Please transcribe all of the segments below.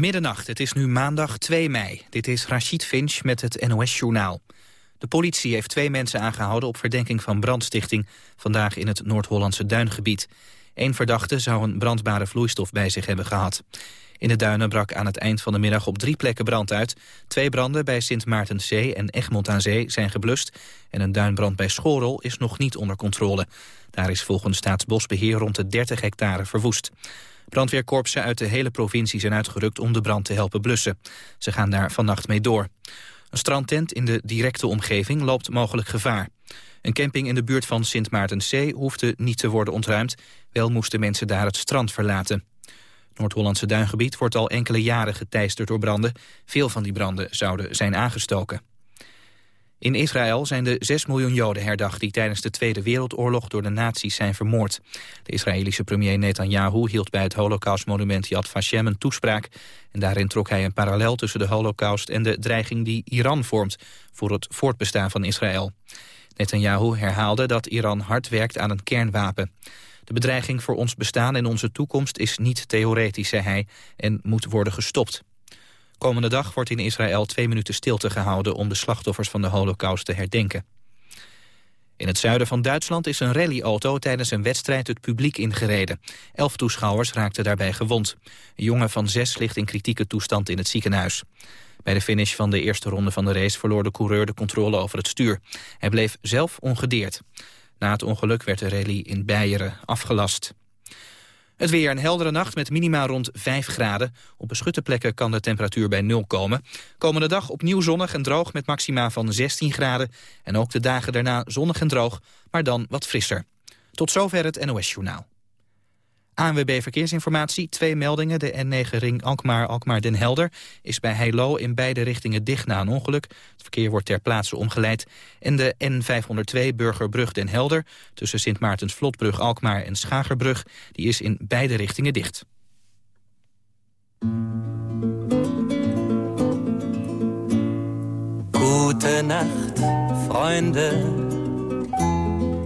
Middernacht, het is nu maandag 2 mei. Dit is Rachid Finch met het NOS-journaal. De politie heeft twee mensen aangehouden op verdenking van brandstichting... vandaag in het Noord-Hollandse duingebied. Eén verdachte zou een brandbare vloeistof bij zich hebben gehad. In de duinen brak aan het eind van de middag op drie plekken brand uit. Twee branden bij Sint Maartenzee en Egmond aan Zee zijn geblust... en een duinbrand bij Schorel is nog niet onder controle. Daar is volgens Staatsbosbeheer rond de 30 hectare verwoest. Brandweerkorpsen uit de hele provincie zijn uitgerukt om de brand te helpen blussen. Ze gaan daar vannacht mee door. Een strandtent in de directe omgeving loopt mogelijk gevaar. Een camping in de buurt van Sint Maartenzee hoefde niet te worden ontruimd. Wel moesten mensen daar het strand verlaten. Noord-Hollandse duingebied wordt al enkele jaren geteisterd door branden. Veel van die branden zouden zijn aangestoken. In Israël zijn de 6 miljoen Joden herdacht die tijdens de Tweede Wereldoorlog door de nazi's zijn vermoord. De Israëlische premier Netanyahu hield bij het holocaustmonument Yad Vashem een toespraak. En daarin trok hij een parallel tussen de holocaust en de dreiging die Iran vormt voor het voortbestaan van Israël. Netanyahu herhaalde dat Iran hard werkt aan een kernwapen. De bedreiging voor ons bestaan en onze toekomst is niet theoretisch, zei hij, en moet worden gestopt. Komende dag wordt in Israël twee minuten stilte gehouden... om de slachtoffers van de holocaust te herdenken. In het zuiden van Duitsland is een rallyauto tijdens een wedstrijd het publiek ingereden. Elf toeschouwers raakten daarbij gewond. Een jongen van zes ligt in kritieke toestand in het ziekenhuis. Bij de finish van de eerste ronde van de race verloor de coureur de controle over het stuur. Hij bleef zelf ongedeerd. Na het ongeluk werd de rally in Beieren afgelast. Het weer een heldere nacht met minima rond 5 graden. Op beschutte plekken kan de temperatuur bij 0 komen. Komende dag opnieuw zonnig en droog met maxima van 16 graden. En ook de dagen daarna zonnig en droog, maar dan wat frisser. Tot zover het NOS-journaal. ANWB Verkeersinformatie, twee meldingen. De N9-ring Alkmaar-Alkmaar-Den Helder is bij Heilo in beide richtingen dicht na een ongeluk. Het verkeer wordt ter plaatse omgeleid. En de N502 Burgerbrug-Den Helder tussen Sint Maartens Vlotbrug Alkmaar en Schagerbrug... die is in beide richtingen dicht. Gute Nacht.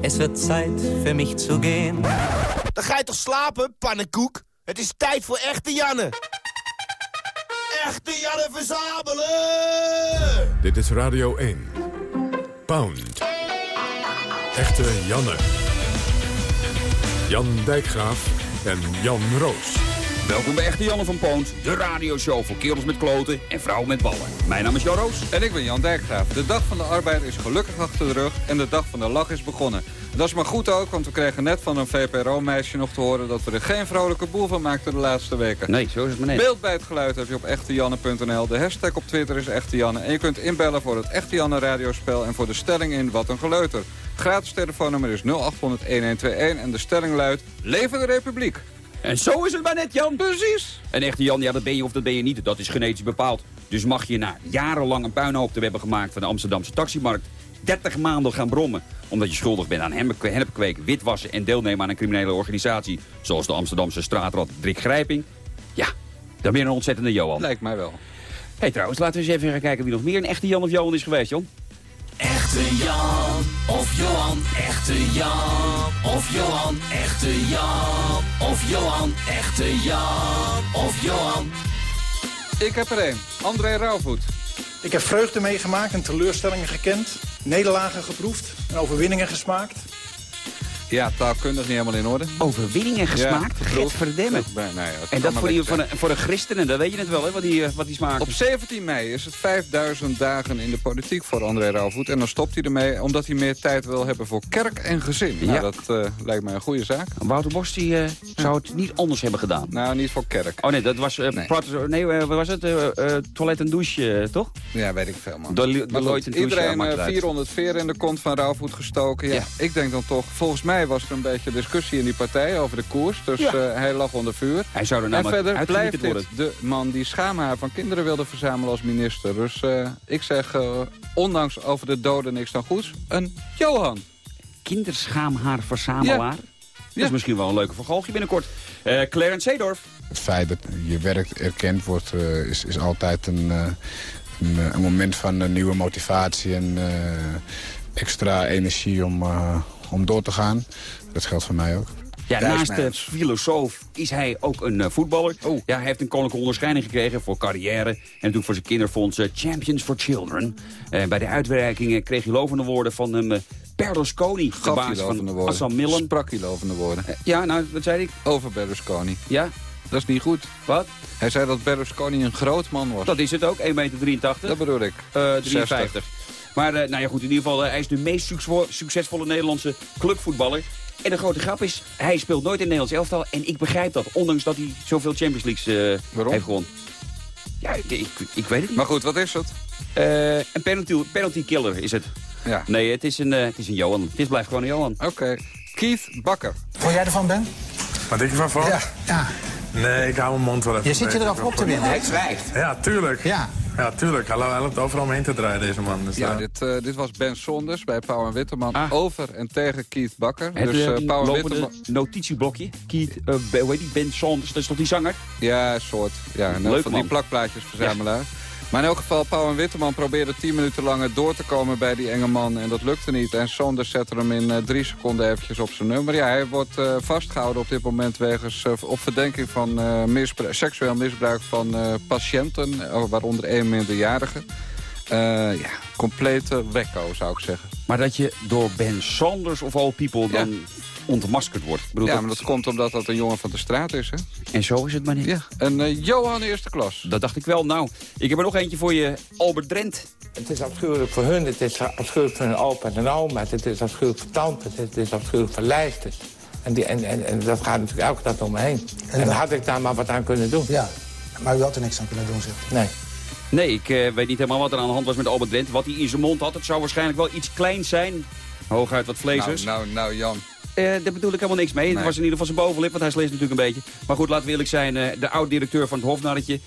Es wird Zeit für mich zu gehen. Dan ga je toch slapen, pannenkoek? Het is tijd voor echte Janne. Echte Janne verzamelen! Dit is Radio 1. Pound. Echte Janne. Jan Dijkgraaf en Jan Roos. Welkom bij Echte Janne van Poont, de radioshow voor kerels met kloten en vrouwen met ballen. Mijn naam is Jan Roos. En ik ben Jan Dijkgraaf. De dag van de arbeid is gelukkig achter de rug en de dag van de lach is begonnen. Dat is maar goed ook, want we kregen net van een VPRO-meisje nog te horen... dat we er geen vrolijke boel van maakten de laatste weken. Nee, zo is het maar net. Beeld bij het geluid heb je op echtejanne.nl. De hashtag op Twitter is echtejanne. En je kunt inbellen voor het Echte Janne radiospel... en voor de stelling in Wat een Geleuter. Gratis telefoonnummer is 0800-1121 en de stelling luidt... Leven de Republiek! En zo is het maar net, Jan. Precies. Een echte Jan, ja, dat ben je of dat ben je niet. Dat is genetisch bepaald. Dus mag je na jarenlang een puinhoop te hebben gemaakt van de Amsterdamse taximarkt... 30 maanden gaan brommen omdat je schuldig bent aan hennepkweek, witwassen en deelnemen aan een criminele organisatie... zoals de Amsterdamse straatrad Drik Grijping... ja, dan ben je een ontzettende Johan. Lijkt mij wel. Hé, hey, trouwens, laten we eens even gaan kijken wie nog meer een echte Jan of Johan is geweest, Jon. Echte Jan of Johan, echte Jan of Johan, echte Jan of Johan, echte Jan of Johan. Ik heb er één. André Rauwvoet. Ik heb vreugde meegemaakt en teleurstellingen gekend. Nederlagen geproefd en overwinningen gesmaakt. Ja, taalkundig niet helemaal in orde. Overwinningen gesmaakt? Ja, Getverdemme. Nee, nee, en dat voor, die, voor, een, voor een christenen, dat weet je het wel, hè, wat die, wat die smaakt. Op 17 mei is het 5000 dagen in de politiek voor André Rauwvoet. En dan stopt hij ermee omdat hij meer tijd wil hebben voor kerk en gezin. Nou, dat uh, lijkt mij een goede zaak. Wouter Bos die, uh, zou het niet anders hebben gedaan. Nou, niet voor kerk. Oh nee, dat was, uh, nee. nee wat was het? toilet en douche, toch? Ja, weet ik veel, man. De, maar goed, iedereen ja, 400 veer in de kont van Rauwvoet gestoken. Ja, ja, Ik denk dan toch, volgens mij was er een beetje discussie in die partij over de koers. Dus ja. uh, hij lag onder vuur. Hij zou er en verder blijft dit de man die schaamhaar van kinderen wilde verzamelen als minister. Dus uh, ik zeg, uh, ondanks over de doden niks dan goeds, een Johan. Kinderschaamhaarverzamelaar? Ja. Dat is misschien wel een leuke vergalgje binnenkort. Uh, Clarence Seedorf. Het feit dat je werk erkend wordt, uh, is, is altijd een, uh, een, een, moment van nieuwe motivatie en extra energie om, om door te gaan. Dat geldt voor mij ook. Ja, naast de filosoof is hij ook een eh, voetballer. Oh. Ja, hij heeft een koninklijke onderscheiding gekregen voor carrière. En natuurlijk voor zijn kinderfonds eh, Champions for Children. Eh, bij de uitreikingen kreeg hij lovende woorden van hem Berlusconi. De Gaf hij baas van woorden. Assam Millen. Sprak hij lovende woorden. Ja, nou, wat zei ik? Over Berlusconi. Ja, Dat is niet goed. wat? Hij zei dat Berlusconi een groot man was. Dat is het ook, 1,83 meter. Dat bedoel ik. Eh, 53. Maar eh, nou ja, goed, in ieder geval, eh, hij is de meest succesvo- succesvolle Nederlandse clubvoetballer. En de grote grap is, hij speelt nooit in het Nederlands elftal. En ik begrijp dat, ondanks dat hij zoveel Champions Leagues eh, Waarom? heeft gewonnen. Ja, ik, ik, ik weet het niet. Maar goed, wat is het? Eh, een penalty, penalty killer is het. Ja. Nee, het is een, het is een Johan. Het is, blijft gewoon een Johan. Oké. Keith Bakker. Vond jij ervan, Ben? Wat denk je van van? Ja. ja. Nee, ik hou mijn mond wel even. Je zit je eraf op te winnen. Hij zwijgt. Ja, tuurlijk. Ja. Ja, tuurlijk. Hij, loopt overal omheen te draaien, deze man. Dus, Ja, eh, dit, eh, dit was Ben Sonders bij Pauw en Witteman Ah. over en tegen Keith Bakker. Het dus eh, Pauw en Witteman... notitieblokje. Keith, Ben- hoe heet die? Ben Saunders, dat is toch die zanger? Ja, soort. Ja, nou, Leuk, van die man. plakplaatjesverzamelaar. Maar in elk geval, Pauw en Witteman probeerde 10 minuten langer door te komen bij die enge man. En dat lukte niet. En Sonders zette hem in eh, drie seconden eventjes op zijn nummer. Ja, hij wordt eh, vastgehouden op dit moment wegens, eh, op verdenking van misbru- seksueel misbruik van patiënten. waaronder één minderjarige. Eh, ja, complete wekko zou ik zeggen. Maar dat je door Ben Sanders of all people dan ontmaskerd wordt. Ik bedoel, Ja, maar dat komt omdat dat een jongen van de straat is, hè? En zo is het maar niet. Ja, een eh, Johan eerste klas. Dat dacht ik wel. Nou, ik heb er nog eentje voor je. Albert Drent. Het is afschuwelijk voor hun, het is afschuwelijk voor hun opa en oma... het is afschuwelijk voor tante, het is afschuwelijk voor lijsten. En, die, en, en, en dat gaat natuurlijk elke dag om me heen. En, dan- had ik daar maar wat aan kunnen doen. Ja. Maar u had er niks aan kunnen doen, zeg. Nee. Nee, ik eh, weet niet helemaal wat er aan de hand was met Albert Drent. Wat hij in zijn mond had, het zou waarschijnlijk wel iets kleins zijn. Hooguit wat Nou, vlezers. nou, nou, Jan. Eh, daar bedoel ik helemaal niks mee. Het Nee. was in ieder geval zijn bovenlip, want hij sleest natuurlijk een beetje. Maar goed, laten we eerlijk zijn. eh, de oud-directeur van het Hofnarretje.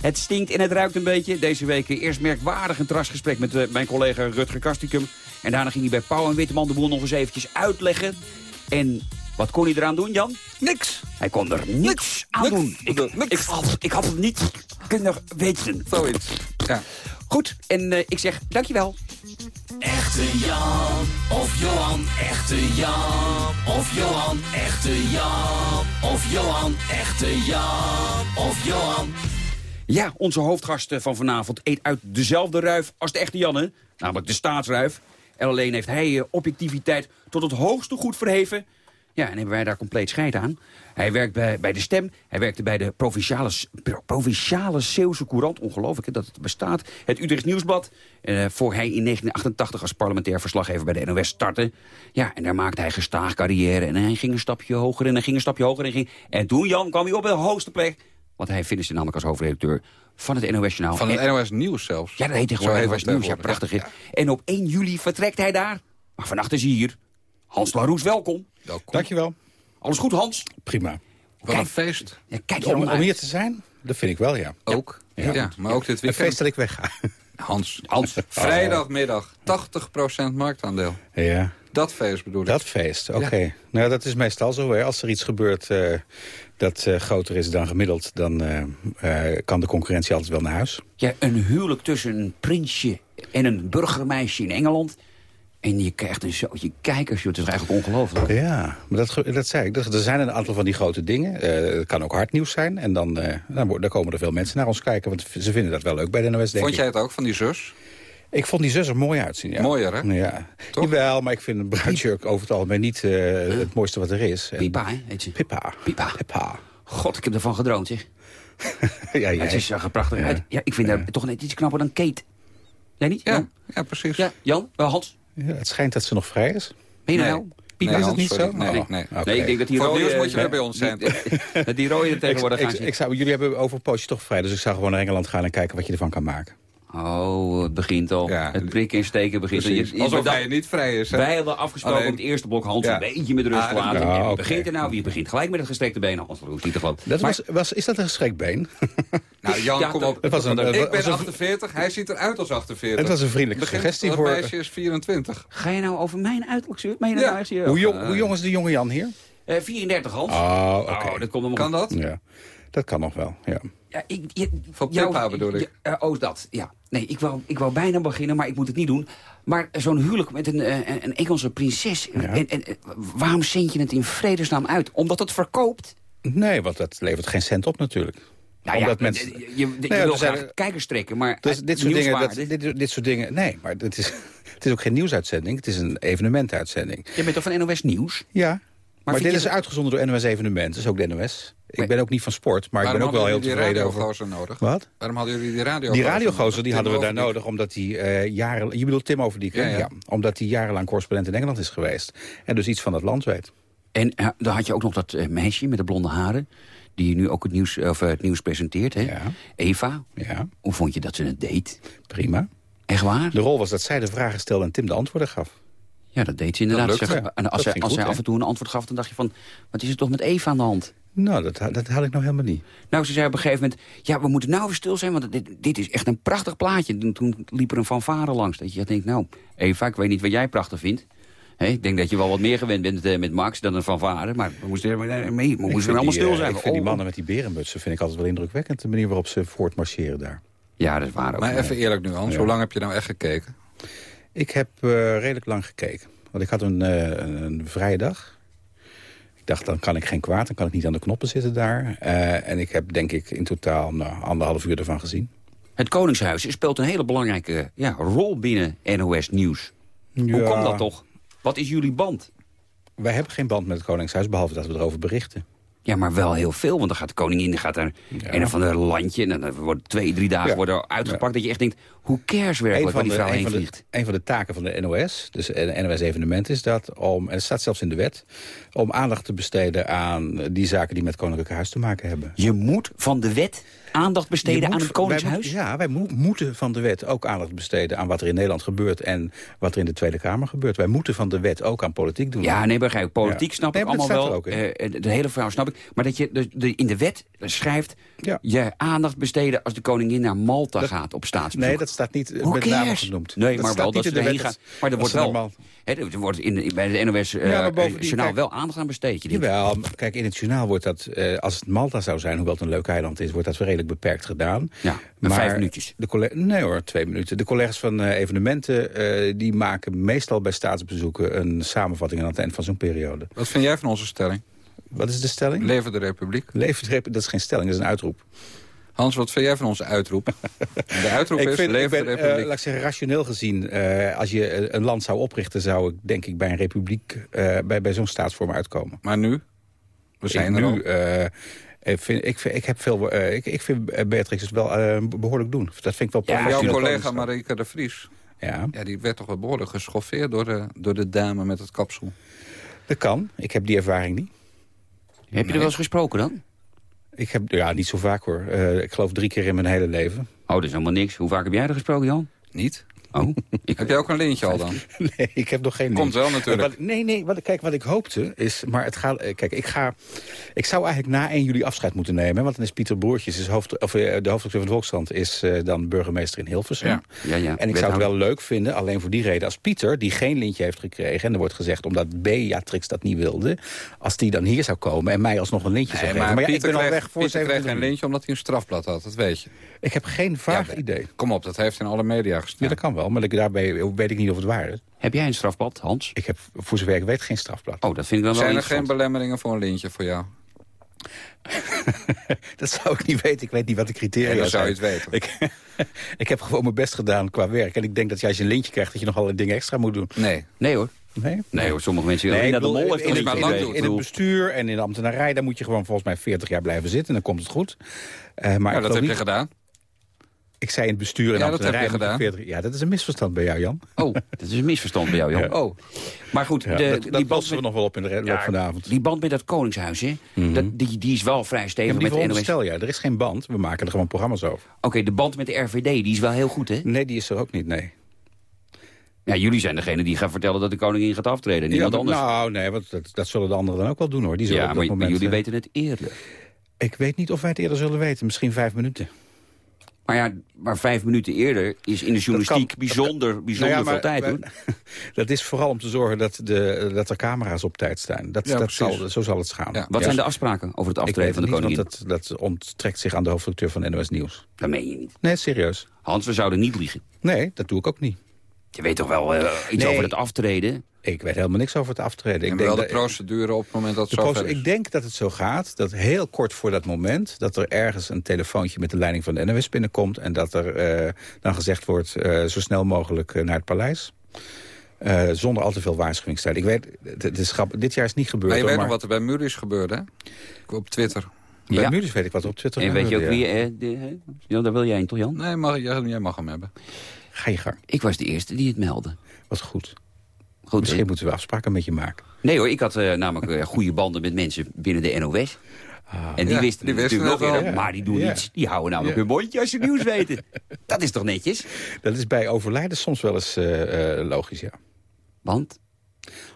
Het stinkt en het ruikt een beetje. Deze week eerst merkwaardig een trasgesprek met eh, mijn collega Rutger Kastikum. En daarna ging hij bij Pauw en Witteman de boel nog eens eventjes uitleggen. En wat kon hij eraan doen, Jan? Niks. Hij kon er niks aan Niks. doen. Ik, Niks. ik, had, ik had het niet kunnen weten. Zoiets. Ja. Goed, en eh, ik zeg dankjewel. Echte Jan of Johan, echte Jan of Johan, echte Jan of Johan, echte Jan of Johan. Ja, onze hoofdgast van vanavond eet uit dezelfde ruif als de echte Janne. Namelijk de staatsruif. En alleen heeft hij eh, objectiviteit tot het hoogste goed verheven. Ja, en hebben wij daar compleet scheid aan. Hij werkt bij, bij de Stem. Hij werkte bij de Provinciale, Pro- provinciale Zeeuwse Courant. Ongelooflijk hè, dat het bestaat. Het Utrecht Nieuwsblad. Eh, voor hij in 1988 als parlementair verslaggever bij de NOS startte. Ja, en daar maakte hij gestaag carrière. En hij ging een stapje hoger en hij ging een stapje hoger. En, ging... en toen, Jan, kwam hij op de hoogste plek. Want hij finishte namelijk als hoofdredacteur van het NOS Journaal. Van En- het NOS Nieuws zelfs. ja, dat heet tegenwoordig NOS Nieuws. Ja, prachtig. hè? En op 1 juli vertrekt hij daar. Maar vannacht is hij hier. Hans Laroes, welkom. Welkom. Dankjewel. Alles goed, Hans? Prima. Wat een feest. Ja, kijk Om, hier te zijn, dat vind ik wel, ja. Ook. Ja, maar ook dit Een weekend. feest dat ik wegga. Hans. Hans. Vrijdagmiddag. 80% marktaandeel. Ja, Dat feest bedoel ik. dat feest, oké. Nou, dat is meestal zo. Hè. Als er iets gebeurt eh, dat eh, groter is dan gemiddeld... dan eh, eh, kan de concurrentie altijd wel naar huis. Ja, een huwelijk tussen een prinsje en een burgermeisje in Engeland. En je krijgt een zootje kijkers, joh. Het is eigenlijk ongelooflijk. Ja, maar dat, dat zei ik. Er er zijn een aantal van die grote dingen. Eh, het kan ook hard nieuws zijn. En dan, eh, dan, komen er veel mensen naar ons kijken. Want ze vinden dat wel leuk bij de NOS, denk Vond jij het ook van die zus? Ik vond die zus er mooi uitzien, ja. Mooier, hè? Ja. Toch? Jawel, maar ik vind een bruidsjurk over het algemeen niet eh, het mooiste wat er is. En- Pipa, hè, heet ze. Pippa. Pipa. Pippa. God, ik heb ervan gedroomd, zeg. ja, ja. Het is zag er prachtig Ja. uit. Ja, ik vind haar toch net iets knapper dan Kate. Jij niet, Ja, Jan? ja precies. Ja, Jan? Wel, Hans? Ja, het schijnt dat ze nog vrij is. Je Nee. nou? Nee, is het niet sorry. zo? Nee, Oh, nee, nee. ik denk dat die rode... nieuws moet je weer bij ons zijn. Dat die rode er tegenwoordig ik, gaan ik, zitten. ik zou, jullie hebben over een poosje toch vrij, dus ik zou gewoon naar Engeland gaan en kijken wat je ervan kan maken. Oh, het begint al. Ja. het prikken en steken begint al. Je- je- Alsof bedacht- hij niet vrij is. hè? Wij hadden afgesproken Alleen- op het eerste blok Hans Ja. een beetje met rust Ah, te laten. ja, begint er nou? Wie begint gelijk met het gestrekte been? Hans Roes, niet te geloven. Dat Maar- was, was, is dat een gestrekt been? Nou, Jan, Ja, kom op. Het was een, Ik het was ben een- 48, hij ziet eruit als 48. Het was een vriendelijke Begint- suggestie voor- meisje is 24. Ga je nou over mijn uiterlijk je Ja. nou? Hoe jong, Eh, hoe jong is de jonge Jan hier? eh, 34 Hans. Oh, oké. Oh, dat komt allemaal Kan dat? Ja. Dat kan nog wel, ja. Ja, ik, je, Van jou- Pippa bedoel ik. ja, oh, dat, ja. Nee, ik wou, ik wou bijna beginnen, maar ik moet het niet doen. Maar zo'n huwelijk met een, eh, een, een Engelse prinses... En, en, eh, waarom zend je het in vredesnaam uit? Omdat het verkoopt? Nee, want dat levert geen cent op natuurlijk. Nou Omdat ja, mensen... je, je, je Nee, wil er zijn- graag kijkers trekken, maar Dus dit, soort dingen, dat, dit, dit soort dingen... Nee, maar het is, het is ook geen nieuwsuitzending. Het is een evenementuitzending. Je bent toch van NOS Nieuws? Ja, maar, dit is uitgezonden door NOS Evenement. Dus ook de NOS. Ik ben ook niet van sport, maar Waarom ik ben ook wel heel hadden jullie die tevreden over... radiogozer nodig? Wat? Waarom hadden jullie die radio? Die radiogozer die hadden we daar nodig, omdat hij eh, jaren... Je bedoelt Tim Overdiek? Ja, ja, ja. Omdat hij jarenlang correspondent in Engeland is geweest. En dus iets van het land weet. En eh, dan had je ook nog dat eh, meisje met de blonde haren... die nu ook het nieuws, of, eh, het nieuws presenteert, hè? Eva. Ja. Hoe vond je dat ze het deed? Prima. Echt waar? De rol was dat zij de vragen stelde en Tim de antwoorden gaf. Ja, dat deed ze inderdaad. En als zij, als goed, zij af en toe een antwoord gaf, dan dacht je van... wat is er toch met Eva aan de hand? Nou, dat, dat had ik nog helemaal niet. Nou, ze zei op een gegeven moment... ja, we moeten nou weer stil zijn, want dit, dit is echt een prachtig plaatje. Toen, toen liep er een fanfare langs. Dat je denkt, nou, Eva, ik weet niet wat jij prachtig vindt. Ik denk dat je wel wat meer gewend bent eh, met Max dan een fanfare. Maar we moesten er mee, we moesten allemaal die, stil eh, zijn. Ik vind die Oh. mannen met die berenmutsen vind ik altijd wel indrukwekkend. De manier waarop ze voortmarcheren daar. Ja, dat is waar ook. Maar even eerlijk nu, Hans. Ja. Hoe lang heb je nou echt gekeken? Ik heb eh, redelijk lang gekeken. Want ik had een, eh, een, een vrije dag. Ik dacht, dan kan ik geen kwaad. Dan kan ik niet aan de knoppen zitten daar. Eh, en ik heb denk ik in totaal nou, anderhalf uur ervan gezien. Het Koningshuis speelt een hele belangrijke ja, rol binnen NOS Nieuws. Hoe komt dat toch? Wat is jullie band? Wij hebben geen band met het Koningshuis, behalve dat we erover berichten. Ja, maar wel heel veel. Want dan gaat de koningin die gaat naar een of ander landje... en dan worden twee, drie dagen Ja. worden uitgepakt... dat je echt denkt, hoe cares werkelijk waar die de, vrouw een, heen van de, vliegt? een van de taken van de NOS, dus de NOS-evenement, is dat om, en het staat zelfs in de wet, om aandacht te besteden aan die zaken die met Koninklijke Huis te maken hebben. Je moet van de wet aandacht besteden aan het Koningshuis? wij ja, wij mo- moeten van de wet ook aandacht besteden aan wat er in Nederland gebeurt en wat er in de Tweede Kamer gebeurt. Wij moeten van de wet ook aan politiek doen. Ja, nee, begrijp ik. Politiek Ja. snap Nee, ik allemaal wel. ook in. Eh, de, hele vrouw snap ik. Maar dat je de, de, in de wet schrijft... je aandacht besteden als de koningin naar Malta gaat op staatsbezoek. Nee, dat staat niet eh, Who met name genoemd. Nee, Dat maar staat wel dat ze erheen gaat. Maar er Dat wordt wel hè, er wordt in, bij de NOS eh Ja, bovendien, journaal kijk- wel aandacht aan besteed. Je Jawel, kijk, in het journaal wordt dat, eh, als het Malta zou zijn, hoewel het een leuk eiland is, wordt dat redelijk beperkt gedaan. Ja, met vijf minuutjes. De nee hoor, twee minuten. De collega's van eh, evenementen, eh, die maken meestal bij staatsbezoeken een samenvatting aan het eind van zo'n periode. Wat vind jij van onze stelling? Wat is de stelling? Leven de Republiek. Leven de Republiek, dat is geen stelling, dat is een uitroep. Hans, wat vind jij van onze uitroep? De uitroep ik is, vind, leven ik ben, de eh, Republiek. laat ik zeggen, rationeel gezien, eh, als je een land zou oprichten, zou ik denk ik bij een republiek, eh, bij, bij zo'n staatsvorm uitkomen. Maar nu? We zijn ik, er nu, eh, ik, vind, ik, vind, ik heb veel, eh, ik, ik vind eh, Beatrix het wel eh, behoorlijk doen. Dat vind ik wel Ja, jouw collega. Marieke de Vries. Ja. ja, die werd toch wel behoorlijk geschoffeerd door de, door de dame met het kapsel. Dat kan. Ik heb die ervaring niet. Heb je er wel eens gesproken dan? Ik heb, ja, niet zo vaak hoor. Eh, ik geloof drie keer in mijn hele leven. Oh, dat is helemaal niks. Hoe vaak heb jij er gesproken, Jan? Niet. Oh, Heb jij ook een lintje al dan? Nee, ik heb nog geen... Komt wel natuurlijk. Wat- nee, nee, wat, kijk, wat ik hoopte is... Maar het gaat, eh, kijk, ik, ga, ik zou eigenlijk na 1 juli afscheid moeten nemen. Want dan is Pieter Broertjes, is hoofd, of, eh, de hoofdredacteur van de Volkskrant... is eh, dan burgemeester in Hilversum. Ja. Ja, ja. En ik zou het wel leuk vinden, alleen voor die reden... als Pieter, die geen lintje heeft gekregen... en er wordt gezegd omdat Beatrix dat niet wilde... als die dan hier zou komen en mij alsnog een lintje zou geven. maar, ja, ik Pieter ben al weg voor Pieter kreeg 27 geen lintje omdat hij een strafblad had, dat weet je. Ik heb geen vaag Ja, idee. Kom op, dat heeft in alle media Ja, gestaan. dat kan wel, maar ik, daarbij weet ik niet of het waar is. Heb jij een strafblad, Hans? Ik heb voor zover ik weet geen strafblad. Oh, dat vind ik dan wel Zijn er geen belemmeringen voor een lintje voor jou? Dat zou ik niet weten. Ik weet niet wat de criteria Ja, dan zou je zijn. het weten. Ik, ik heb gewoon mijn best gedaan qua werk. En ik denk dat je als je een lintje krijgt... dat je nog allerlei dingen extra moet doen. Nee. Nee hoor. Nee? Nee hoor, sommige mensen... Nee, dat de mol heeft in, het, in, het, in bestuur en in de ambtenarij... daar moet je gewoon volgens mij 40 jaar blijven zitten. En dan komt het goed. Eh, maar Ja, dat heb je gedaan. Ik zei in het bestuur en Ja, dat heb je ambtenarij... moet je gedaan. 40 ja, dat is een misverstand bij jou, Jan. Oh, dat is een misverstand bij jou, Jan. Ja. Oh. Maar goed, Ja, de, dat die, dat band we nog wel op in de re- loop van de avond. die band met dat Koningshuis, hè? dat, die, die is wel vrij Ja, stevig maar met de NOS. veronderstel jij. Er is geen band. We maken er gewoon programma's over. Oké, de band met de RVD, die is wel heel goed, hè? Nee, die is er ook niet, nee. Ja, jullie zijn degene die gaan vertellen dat de koningin gaat aftreden. Niemand Ja, anders. Nou, nee, want dat, dat zullen de anderen dan ook wel doen, hoor. Die zullen ja, op maar, dat maar moment, jullie eh, weten het eerder. Ik weet niet of wij het eerder zullen weten. Misschien vijf minuten. Maar ja, maar vijf minuten eerder is in de journalistiek kan- bijzonder, bijzonder Nou ja, veel tijd, maar- hoor. Dat is vooral om te zorgen dat, de, dat er camera's op tijd staan. Dat, Ja, dat zal, zo zal het gaan. Wat zijn de afspraken over het aftreden van de niet, koningin? want dat, dat onttrekt zich aan de hoofdredacteur van NOS Nieuws. Dat meen je niet. Nee, serieus. Hans, we zouden niet liegen. Nee, dat doe ik ook niet. Je weet toch wel eh, iets Nee. over het aftreden? Ik weet helemaal niks over het aftreden. En Ik wel denk de dat- procedure op het moment dat het zo is. ik denk dat het zo gaat, dat heel kort voor dat moment... dat er ergens een telefoontje met de leiding van de NOS binnenkomt... en dat er eh, dan gezegd wordt eh, zo snel mogelijk eh, naar het paleis. Eh, zonder al te veel waarschuwingstijd. Ik weet, het, is dit jaar is het niet gebeurd. Maar je weet nog wat er bij Muris gebeurde, hè? Op Twitter. Bij Ja. Muris weet ik wat er op Twitter En weet je ook wie... ja. eh, de, ja, daar wil jij in, toch Jan? Nee, mag, jij, jij mag hem hebben. Ga je gang. Ik was de eerste die het meldde. Wat goed. Goed, Misschien moeten we afspraken met je maken. Nee hoor, ik had eh, namelijk eh, goede banden met mensen binnen de NOS. en die Ja, wisten die natuurlijk nog wel. maar die doen Ja. niets. Die houden namelijk Ja. hun mondje als ze nieuws weten. Dat is toch netjes? Dat is bij overlijden soms wel eens eh, eh, logisch, ja. Want?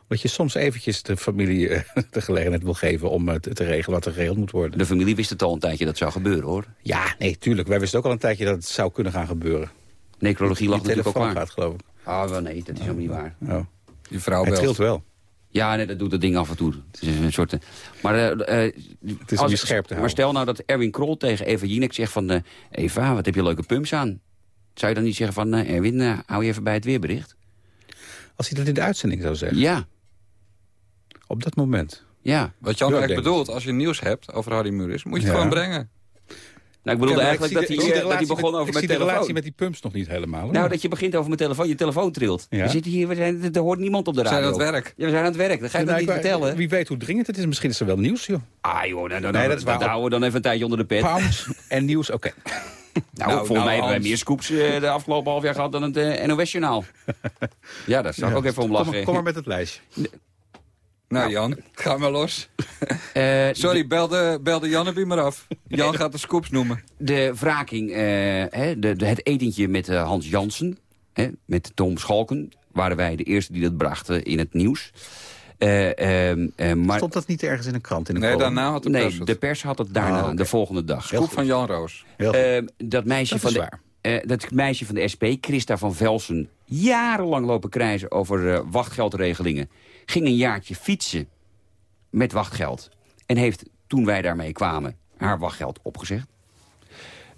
Dat je soms eventjes de familie de gelegenheid wil geven om te, te regelen wat er geregeld moet worden. De familie wist het al een tijdje dat het zou gebeuren hoor. Ja, nee, tuurlijk. Wij wisten ook al een tijdje dat het zou kunnen gaan gebeuren. Necrologie lag natuurlijk al telefoon klaar. gaat, geloof ik. Ah, wel nee, dat is helemaal niet waar. Oh. Die vrouw belt. trilt wel. Ja, nee, dat doet dat ding af en toe. Het is een soort... eh, Maar, eh, eh, Het is om je scherp te maar stel nou dat Erwin Krol tegen Eva Jinek zegt van... eh, Eva, wat heb je leuke pumps aan? Zou je dan niet zeggen van... eh, Erwin, hou je even bij het weerbericht? Als hij dat in de uitzending zou zeggen. Ja, Op dat moment. ja. Wat Jan Ja, eigenlijk bedoelt, als je nieuws hebt over Harry Muris... moet je het Ja. gewoon brengen. Nou, ik bedoelde Ja, eigenlijk ik dat hij, eh, dat hij begon over ik mijn zie de relatie telefoon. met die pumps nog niet helemaal. hoor. Nou, dat je begint over mijn telefoon, je telefoon trilt. Ja. We zitten hier, we zijn, er hoort niemand op de We zijn radio. aan het werk. Ja, we zijn aan het werk, dat ga je Nou, nog niet vertellen. Wie weet hoe dringend het is. Misschien is er wel nieuws, joh. Ah joh, nou, nou, Nee, nou, dat is waar. houden we dan even een tijdje onder de pet. Pound en nieuws, oké. Nou, volgens nou, mij hebben wij meer scoops eh, de afgelopen half jaar gehad dan het eh, NOS-journaal. ja, daar zou ik ook even om Kom, lachen. maar- kom maar met het lijstje. Nou, Jan, ga maar los. Eh, Sorry, bel de, bel de Janneby maar af. Jan gaat de scoops noemen. De wraking, eh, hè, de, de, het etentje met eh, Hans Jansen, hè, met Tom Schalken... waren wij de eerste die dat brachten in het nieuws. Eh, ehm, eh, maar, Stond dat niet ergens in een krant? In een Nee, column? daarna had de nee, pers het. de pers had het daarna, Ah, de volgende dag. Scoop van Jan Roos. Ehm, dat, meisje Dat van is de, waar. eh, dat meisje van de SP, Christa van Velsen... jarenlang lopen krijzen over wachtgeldregelingen... ging een jaartje fietsen met wachtgeld. En heeft, toen wij daarmee kwamen, haar wachtgeld opgezegd.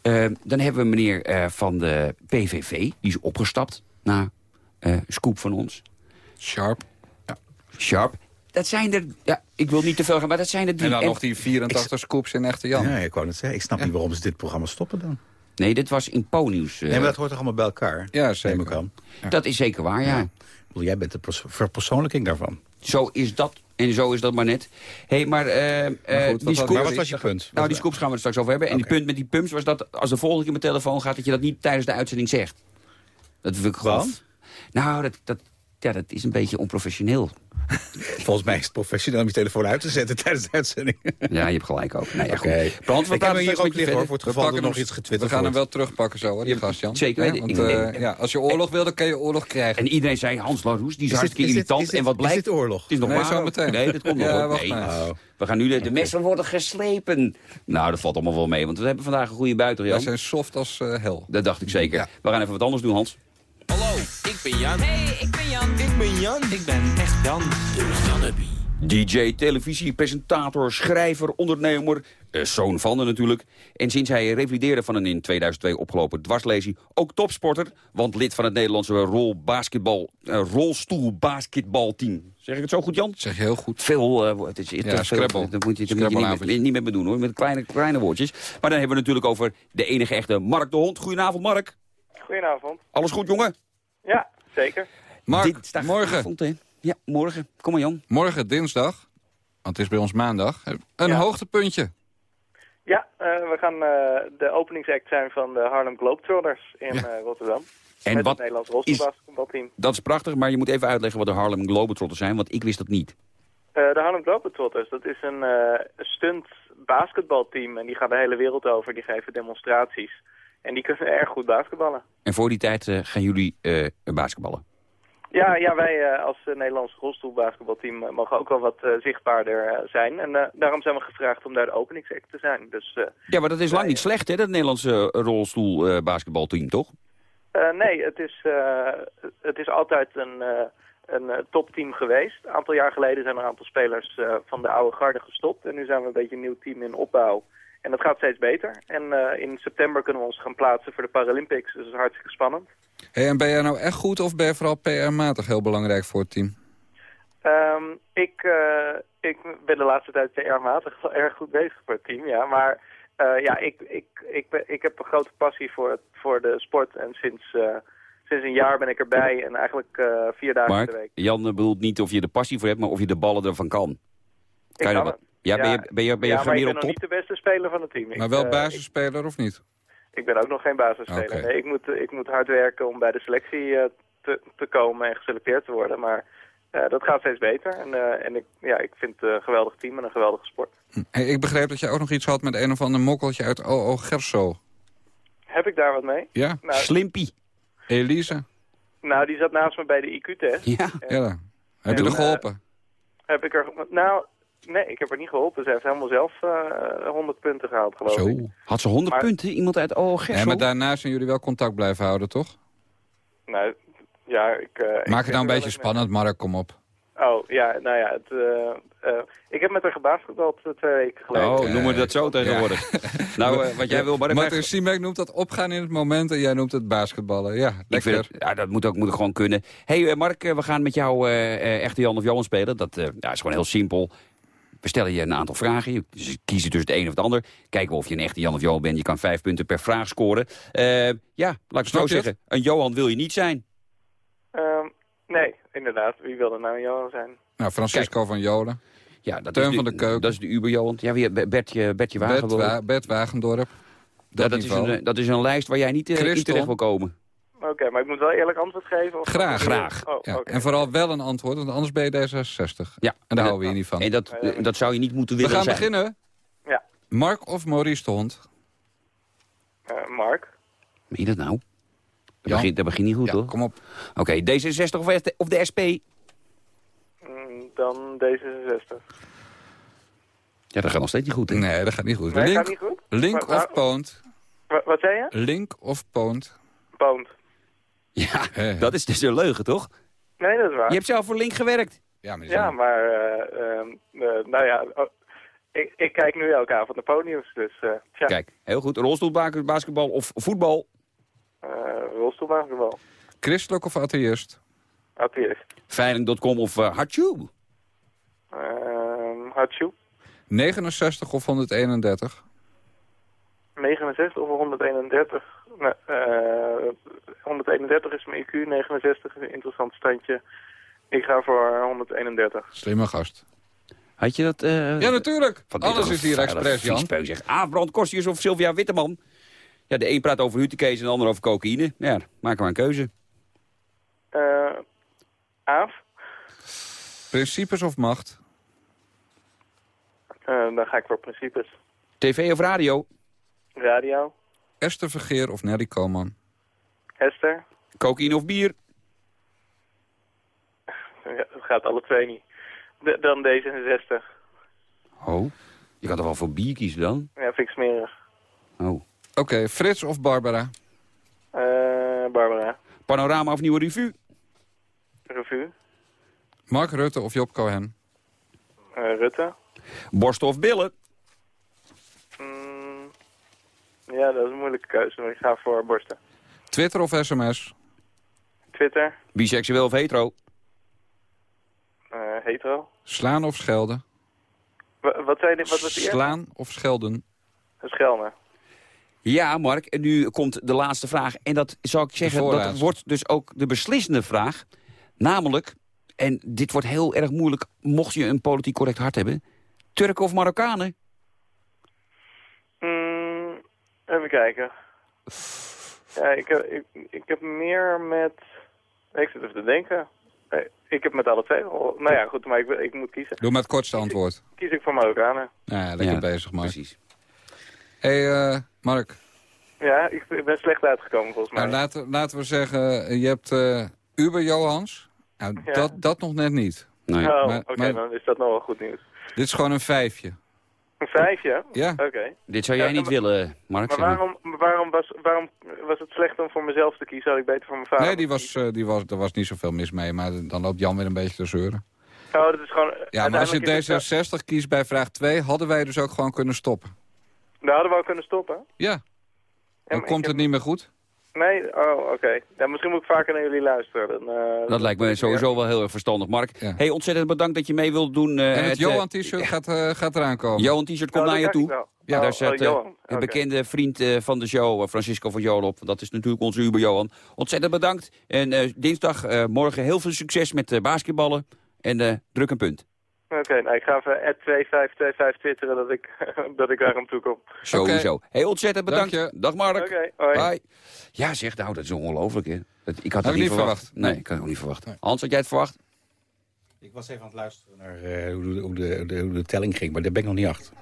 Ehm, dan hebben we meneer eh, van de PVV, die is opgestapt... na eh scoop van ons. Sharp. Sharp. Dat zijn er, ja, ik wil niet te veel gaan, maar dat zijn er drie. En dan En- nog die 84 scoops in echte Jan. Ja, ik wou net zeggen. Ik snap niet waarom ze dit programma stoppen dan. Nee, dit was in Po-nieuws. eh, Nee, maar dat hoort toch allemaal bij elkaar? Ja, zeker. Neem ik aan. Dat is zeker waar, ja. Jij bent de pers- verpersoonlijking daarvan. Zo is dat. En zo is dat maar net. hey, maar, eh, eh, goed, die scoops... Maar wat was je punt? Nou, die scoops gaan we er straks over hebben. En die punt met die pumps was dat als de volgende keer mijn telefoon gaat... dat je dat niet tijdens de uitzending zegt. Dat vind ik gewoon... Want? Nou, dat, dat, ja, dat is een beetje onprofessioneel. Volgens mij is het professioneel om je telefoon uit te zetten tijdens de uitzending. Ja, je hebt gelijk ook. Nou ja, goed. Brand, we Ik heb praten hem hier ook liggen hoor, voor het We geval dat er pakken nog iets We getwitterd gaan hem wel terugpakken zo, hoor, die gast, Jan. zeker Ja, want, Ik- eh, ik- ja, als je oorlog wil, dan kan je oorlog krijgen. En iedereen zei, Hans Laroes, die is, Is hartstikke is dit- irritant. is dit- en wat is blijkt... dit oorlog? Het is nog Nee, waar. zo meteen. Nee, dat komt nog Ja, wel. wacht Nee. maar. Oh. We gaan nu de, de messen worden geslepen. Nou, dat valt allemaal wel mee, want we hebben vandaag een goede buiten, Wij Jan. zijn soft als eh, hel. Dat dacht ik zeker. We gaan even wat anders doen, Hans. Hallo, ben Jan. Hey, ik ben Jan. Ik ben Jan. Ik ben echt Jan. De Janneby. DJ, televisie, presentator, schrijver, ondernemer, eh, zoon van de natuurlijk. En sinds hij revalideerde van een in 2002 opgelopen dwarslesie... ook topsporter, want lid van het Nederlandse rolbasketbal, eh, rolstoelbasketbalteam. Zeg ik het zo goed, Jan? zeg je heel goed. Veel, eh, het is veel, dat moet je, dat moet je niet, meer, niet meer bedoen hoor, met kleine, kleine woordjes. Maar dan hebben we natuurlijk over de enige echte Mark de Hond. Goedenavond Mark. Goedenavond. Alles goed jongen? Ja, zeker. Mark, morgen, hè? Ja, morgen. Kom maar Jan. morgen dinsdag, want het is bij ons maandag, een Ja. hoogtepuntje. Ja, eh, we gaan eh, de openingsact zijn van de Harlem Globetrotters in Ja. eh, Rotterdam. En met wat het Nederlands is- rolstoelbasketbalteam. Dat is prachtig, maar je moet even uitleggen wat de Harlem Globetrotters zijn, want ik wist dat niet. Eh, de Harlem Globetrotters, dat is een eh, stunt basketbalteam. En die gaan de hele wereld over. Die geven demonstraties. En die kunnen erg goed basketballen. En voor die tijd eh, gaan jullie eh basketballen. Ja, ja wij eh, als Nederlands rolstoelbasketbalteam mogen ook wel wat zichtbaarder zijn. En daarom zijn we gevraagd om daar de openingsact te zijn. Dus, ja, maar dat is lang niet slecht, hè, dat Nederlandse rolstoelbasketbalteam, toch? nee, het is, het is altijd een, een topteam geweest. Een aantal jaar geleden zijn er een aantal spelers van de oude garde gestopt. En nu zijn we een beetje een nieuw team in opbouw. En dat gaat steeds beter. En in september kunnen we ons gaan plaatsen voor de Paralympics. Dus dat is hartstikke spannend. Hey, en ben jij nou echt goed of ben je vooral PR-matig heel belangrijk voor het team? Um, ik, uh, ik ben de laatste tijd PR-matig wel erg goed bezig voor het team, ja. Maar uh, ja, ik, ik, ik, ben, ik heb een grote passie voor, het, voor de sport. En sinds, uh, sinds een jaar ben ik erbij en eigenlijk vier dagen Mark, de week. Jan bedoelt niet of je de passie voor hebt, maar of je de ballen ervan kan. kan je kan het. Ja, ben je, ben je, ben je ja, maar ik ben nog top? niet de beste speler van het team. Maar ik, wel basisspeler of niet? Ik ben ook nog geen basisspeler. Nee, ik, moet, ik moet hard werken om bij de selectie uh, te, te komen en geselecteerd te worden. Maar uh, dat gaat steeds beter. En, uh, en ik, ja, ik vind het een geweldig team en een geweldige sport. Hey, ik begreep dat je ook nog iets had met een of ander mokkeltje uit OO Gerso. Heb ik daar wat mee? Ja, nou, Slimpie. Elise? Nou, die zat naast me bij de IQ-test. Ja. ja. Heb je er geholpen? heb ik er... Nou, Nee, ik heb er niet geholpen. Ze heeft helemaal zelf uh, 100 punten gehaald, geloof Zo. ik. Had ze 100 Maar- punten? Iemand uit OOG? Nee, maar daarna zijn jullie wel contact blijven houden, toch? Nou, ja, ik... eh, ik Maak het nou een beetje spannend, Mark, kom op. Oh, ja, nou ja, het, eh, eh, ik heb met haar gebasketbald eh, twee weken geleden. Oh, noemen we dat zo tegenwoordig. nou, eh, wat jij wil, maar Martin Siemek noemt dat opgaan in het moment en jij noemt het basketballen. Ja, Ik lekker. vind het, ja, dat moet ook, moet gewoon kunnen. hey, eh, Mark, eh, we gaan met jou eh, eh, echte Jan of Johan spelen. Dat eh, ja, is gewoon heel simpel. We stellen je een aantal vragen. Je dus kiezen tussen het een of het ander. Kijken of je een echte Jan of Johan bent. Je kan vijf punten per vraag scoren. Eh, ja, laat ik het zo zeggen. Een Johan wil je niet zijn. Ehm, nee, inderdaad. Wie wilde nou een Johan zijn? Nou, Francisco van Jolen. Ja, dat Teun is van de, de Keuken. Dat is de Uber-Johan. Ja, wie, Bertje, Bertje Bert, Wagenborg. Wa Bert Wagendorp. Ja, Dat, dat, is een, dat is een lijst waar jij niet, eh, in terecht wil komen. Oké, maar ik moet wel eerlijk antwoord geven? Of Graag. Graag. Oh, Ja, oké. En vooral wel een antwoord, want anders ben je D66. Ja. En daar houden we hier niet van. En dat, dat zou je niet moeten We willen gaan zijn. beginnen. Ja. Mark of Maurice de Hond? Eh, Mark? Je dat nou? Dat begint, dat begint niet goed, Ja, hoor. kom op. Oké, D66 of, de- of de SP? Mm, dan D66. Ja, dat gaat nog steeds niet goed, hè? Nee, dat gaat niet goed. Nee, Link, gaat niet goed? Link Maar- of Poont? Wa- wat zei je? Link of Poont? Poont. Ja, Hè. dat is dus een leugen, toch? Nee, dat is waar. Je hebt zelf voor Link gewerkt. Ja, maar Ja, maar... eh, ehm, eh, nou ja... oh, ik, ik kijk nu elke avond naar podiums, dus... eh tja, Kijk, heel goed. Rolstoelbasketbal basketbal of voetbal? eh, rolstoelbasketbal. Christelijk of atheïst? Atheïst. Veiling.com of uh? Ehm Hatsjoe. 69 of 131? 69 of 131? Nou, eh, 131 is mijn IQ, 69 is een interessant standje. Ik ga voor 131. Slimme gast. Had je dat... eh, Ja, natuurlijk. Van Alles is hier expres, Jan. Jan. Zeg. Aafbrand Kostjes of Sylvia Witteman? Ja, de een praat over Hutekees en de ander over cocaïne. Ja, maak maar een keuze. Eh Aaf? Principes of macht? Eh, dan ga ik voor principes. TV of radio? Radio? Esther Vergeer of Nelly Koman? Esther? Cocaïne of bier? Ja, het gaat alle twee niet. De- dan D66. Oh, je kan toch wel voor bier kiezen dan? Ja, vind ik smerig. Oh. Oké, Frits of Barbara? Eh, Barbara? Panorama of Nieuwe Revue? Revue? Mark Rutte of Job Cohen? Eh, Rutte? Borsten of billen? Mm, ja, dat is een moeilijke keuze, maar ik ga voor borsten. Twitter of sms? Twitter? Biseksueel of hetero? Eh, hetero? Slaan of schelden? Wa- wat zei je? Wat was? Slaan of schelden? Schelmen. Ja, Mark, en nu komt de laatste vraag. En dat zou ik zeggen, dat wordt dus ook de beslissende vraag. Namelijk, en dit wordt heel erg moeilijk, mocht je een politiek correct hart hebben. Turken of Marokkanen? Mm, even kijken. Ja, ik, heb- ik, ik heb meer met... Ik zit even te denken. Eh, Ik heb met alle twee. Nou ja, goed, maar ik, ik moet kiezen. Doe maar het kortste antwoord. Kies ik voor Marokkanen. Ja, lekker Ja, bezig, Mark. Precies. Nou, Hé, hey, eh, Mark. Ja, ik ben slecht uitgekomen volgens mij. Nou, laten, laten we zeggen, je hebt eh, Uber Johans Nou, Ja. dat, dat nog net niet. Nee. oh, maar- oké, dan is dat nog wel goed nieuws. Dit is gewoon een vijfje. Een vijfje? Ja. Oké. Dit zou jij Ja, niet maar- willen, Mark. Maar waarom, waarom, was, waarom was het slecht om voor mezelf te kiezen? Had ik beter voor mijn vader Nee, die was, eh, die was, er was niet zoveel mis mee. Maar dan loopt Jan weer een beetje te zeuren. Oh, dat is gewoon... Ja, maar als je uiteindelijk is het- D66 kiest bij vraag 2... hadden wij dus ook gewoon kunnen stoppen. Daar hadden we al kunnen stoppen. Ja. Dan maar komt het heb- niet meer goed. Nee? Oh, oké. Ja, misschien moet ik vaker naar jullie luisteren. Dan, eh, Dat lijkt me sowieso wel heel erg verstandig, Mark. hey, ontzettend bedankt dat je mee wilt doen. eh, En het eh, Johan-t-shirt gaat, eh, gaat eraan komen. Johan T-shirt komt Oh, naar je toe. Ja, Oh, daar oh, zit eh, Johan. een bekende vriend eh, van de show, Francisco van Jolop. Dat is natuurlijk onze Uber Johan. Ontzettend bedankt. En eh, dinsdag, eh, morgen heel veel succes met basketballen. En druk een punt. Oké, nou, ik ga even 2525 twitteren dat ik, dat ik daar aan toe kom. Sowieso. Heel ontzettend bedankt. Dank Dag Mark. Oké, hoi. Bye. Ja, zeg nou, dat is ongelooflijk. Hè? Dat, ik had het niet verwacht. verwacht. Nee, ik had het ook niet verwacht. Hans, had jij het verwacht? Ik was even aan het luisteren naar eh, hoe, de, hoe, de, hoe de- hoe de telling ging, maar daar ben ik nog niet achter.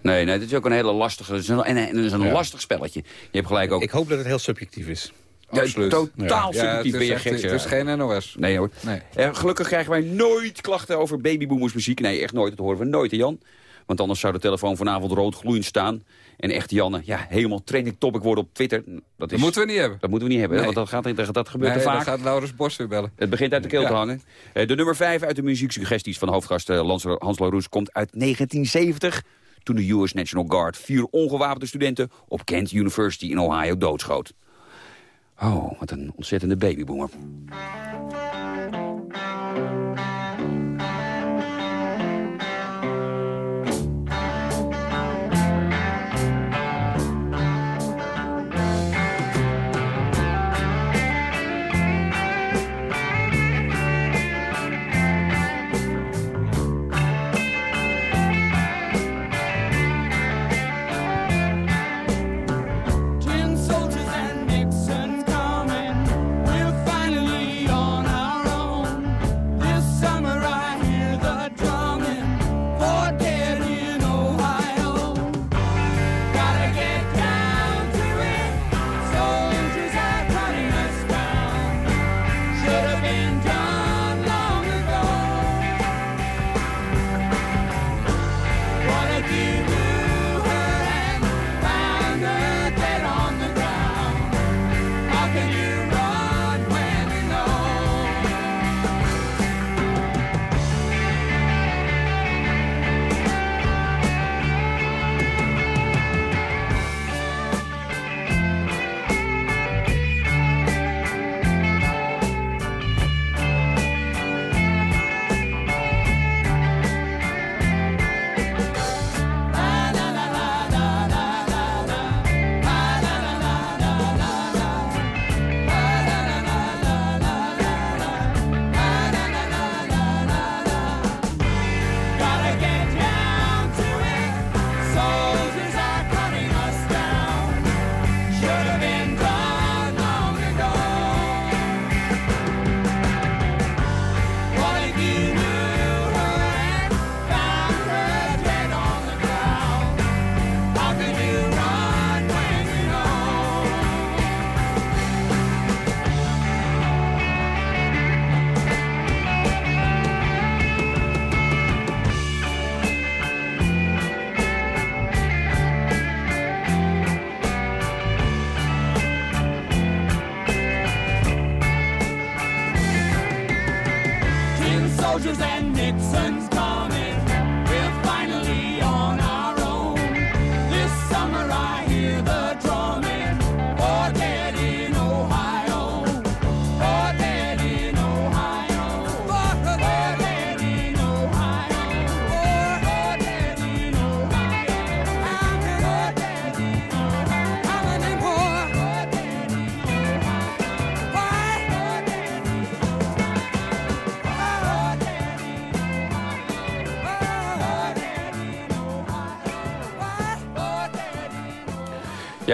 Nee, nee, dit is ook een hele lastige... Het is een, en, en het is een Ja. lastig spelletje. Je hebt gelijk ook... Ik hoop dat het heel subjectief is. Absoluut. Totaal subjectief ben je gek. Het is geen NOS. Nee hoor. Nee. Gelukkig krijgen wij nooit klachten over babyboomersmuziek. Nee, echt nooit. Dat horen we nooit, hè, Jan. Want anders zou de telefoon vanavond rood gloeiend staan. En echt Janne, ja, helemaal trending topic worden op Twitter. Dat, is, Dat moeten we niet hebben. dat moeten we niet hebben, Nee. want dat, gaat, dat gebeurt Nee, te dan vaak. gaat Laurens Bos weer bellen. Het begint uit de keel te hangen. Eh, de nummer 5 uit de muzieksuggesties van hoofdgast Lans- Hans Laroes komt uit 1970. Toen de US National Guard vier ongewapende studenten op Kent University in Ohio doodschoot. Oh, wat een ontzettende babyboomer.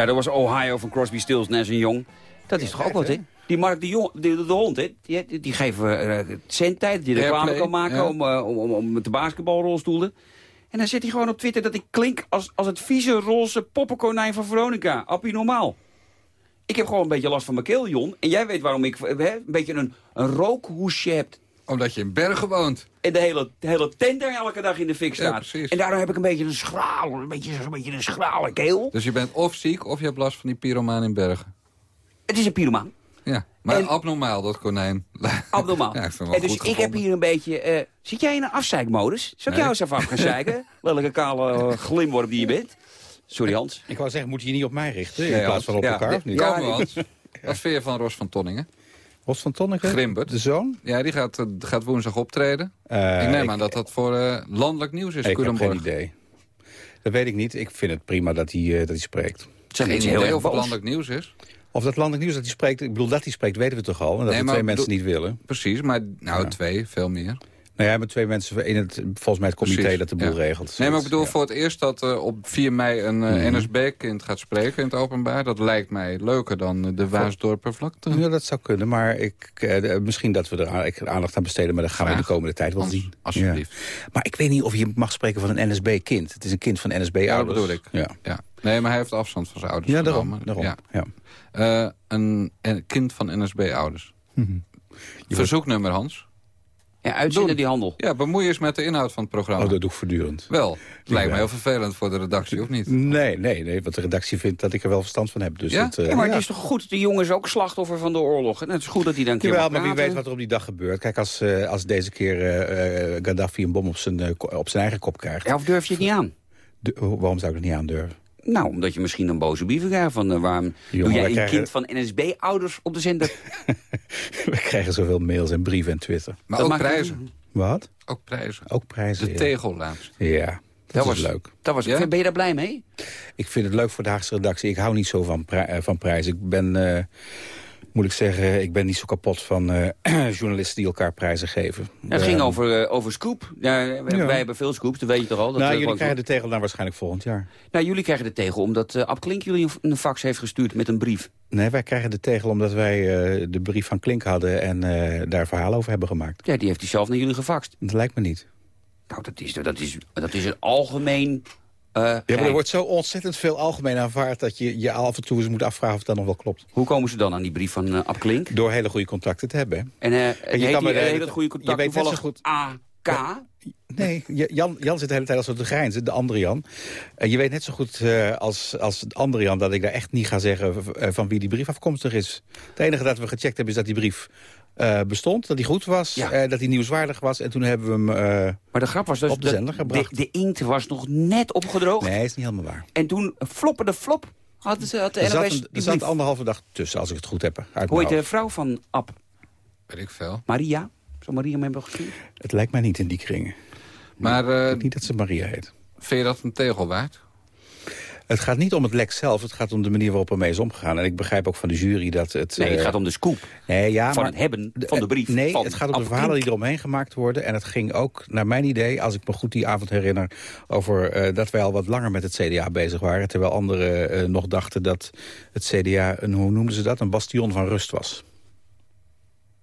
Ja, dat was Ohio van Crosby, Stills, Nash en Young. Dat is toch ook wat, hè? Die Mark de, Jong, de, hond, hè? Die, die geven eh centtijd, dat je reclame kan maken ja. om, eh, om, om, om met de basketbalrolstoelen. En dan zet hij gewoon op Twitter dat ik klink als, als het vieze roze poppenkonijn van Veronica. Appie normaal. Ik heb gewoon een beetje last van mijn keel, Jon. En jij weet waarom ik eh, hè, een beetje een, een rookhoesje heb. Omdat je in Bergen woont. En de hele, de hele tent daar elke dag in de fik Ja, staat. precies. en daarom heb ik een beetje een schraal, een beetje, een beetje een schrale keel. Dus je bent of ziek of je hebt last van die pyromaan in Bergen. Het is een pyromaan. Ja, maar En- abnormaal, dat konijn. Abnormaal. Ja, ik vind hem wel en dus goed ik heb hier een beetje... eh, zit jij in een afzeikmodus? Zal ik Nee. jou eens even af gaan zeiken? Lelijke kale glimworm die je bent. Sorry Hans. Ik wou zeggen, moet je je niet op mij richten in Nee, plaats van op ja, elkaar, of niet? Kom, Hans. Wat vind je van Ros van Tonningen? Van Tonneke? Grimbert. De zoon? Ja, die gaat, eh, gaat woensdag optreden. Eh, ik neem ik- aan dat dat voor eh, landelijk nieuws is, Ik heb geen idee. Dat weet ik niet. Ik vind het prima dat hij, eh, dat hij spreekt. Zijn Geen heel idee of het landelijk nieuws is. Of dat landelijk nieuws dat hij spreekt, ik bedoel dat hij spreekt, weten we toch al. En dat Nee, er twee mensen niet willen. Precies, maar nou twee, veel meer. Nou ja, met twee mensen in het, volgens mij het comité Precies, dat de boel ja. regelt. Nee, maar ik bedoel Ja. voor het eerst dat eh, op 4 mei een eh, Mhm. NSB-kind gaat spreken in het openbaar. Dat lijkt mij leuker dan eh, de Waasdorpervlakte. Ja, dat zou kunnen, maar ik, misschien dat we er aandacht aan besteden... maar dat gaan we de komende tijd wel zien. alsjeblieft. Ja. Maar ik weet niet of je mag spreken van een NSB-kind. Het is een kind van Ja, dat NSB-ouders. bedoel ik. Ja, Ja. Nee, maar hij heeft afstand van zijn ouders ja daarom. genomen. daarom. Ja. Ja. Een, een kind van NSB-ouders. Mhm. Verzoeknummer, Hans. Ja, uitzenden die handel. Ja, bemoei eens met de inhoud van het programma. Oh, dat doe ik voortdurend. Wel, het lijkt me heel vervelend voor de redactie, of niet? Nee, nee, nee, want de redactie vindt dat ik er wel verstand van heb. Dus Ja? dat, eh, Ja, maar ja. het is toch goed, de jongen is ook slachtoffer van de oorlog. En het is goed dat hij dan een keer Jawel, maar wie weet wat er op die dag gebeurt. Kijk, als, eh, als deze keer eh, eh, Gaddafi een bom op zijn, op zijn eigen kop krijgt... Ja, of durf je het niet aan? de- waarom zou ik het niet aandurven? Nou, omdat je misschien een boze brieven krijgt van eh, waarom doe jij een krijgen- kind van NSB-ouders op de zender? We krijgen zoveel mails en brieven en Twitter. Maar Dat ook prijzen. Wat? Ook prijzen. Ook prijzen, De ja. tegellaat. Ja, dat, Dat is was- leuk. Dat was, Ja? Ben je daar blij mee? Ik vind het leuk voor de Haagse redactie. Ik hou niet zo van, pri- eh, van prijzen. Ik ben, eh, moet ik zeggen, ik ben niet zo kapot van eh, journalisten die elkaar prijzen geven. Ja, het ging Eh, over, eh, over Scoop. Ja, wij, Ja. wij hebben veel scoops, dat weet je toch al. Dat Nou, jullie krijgen de tegel dan waarschijnlijk volgend jaar. nou, jullie krijgen de tegel omdat eh Ab Klink jullie een, fax heeft gestuurd met een brief. Nee, wij krijgen de tegel omdat wij de brief van Klink hadden... en daar verhaal over hebben gemaakt. Ja, die heeft hij zelf naar jullie gefaxt. Dat lijkt me niet. Nou, dat is, dat is, dat is een algemeen... eh, Ja, maar er wordt zo ontzettend veel algemeen aanvaard... dat je je af en toe eens moet afvragen of dan nog wel klopt. Hoe komen ze dan aan die brief van Ab Klink? Door hele goede contacten te hebben. En eh je heet kan die de hele- hele goede je contact weet net zo toevallig goed- AK? Nee, Jan, Jan zit de hele tijd als te grijnzen, de andere Jan. En je weet net zo goed als, als de andere Jan... dat ik daar echt niet ga zeggen van wie die brief afkomstig is. Het enige dat we gecheckt hebben is dat die brief eh, bestond. Dat die goed was, Ja. eh, dat die nieuwswaardig was. En toen hebben we hem... eh, Maar de grap was dus Op de zender gebracht. De, de inkt was nog net opgedroogd. nee, is niet helemaal waar. En toen flopperde flop had, ze- had de Er zat, een, er zat anderhalve dag tussen, als ik het goed heb. Hoe heet de vrouw van Ab? Weet ik veel. Maria? Zou Maria hem hebben gestuurd? Het lijkt mij niet in die kringen. Maar Ik eh, denk niet dat ze Maria heet. vind je dat een tegel waard? Het gaat niet om het lek zelf, het gaat om de manier waarop ermee is omgegaan. En ik begrijp ook van de jury dat het... Nee, het eh, gaat om de scoop nee, ja, van maar- het hebben van de brief. Nee, van het gaat om de verhalen die eromheen gemaakt worden. En het ging ook, naar mijn idee, als ik me goed die avond herinner... over eh, dat wij al wat langer met het CDA bezig waren. Terwijl anderen eh, nog dachten dat het CDA, een, hoe noemden ze dat, een bastion van rust was.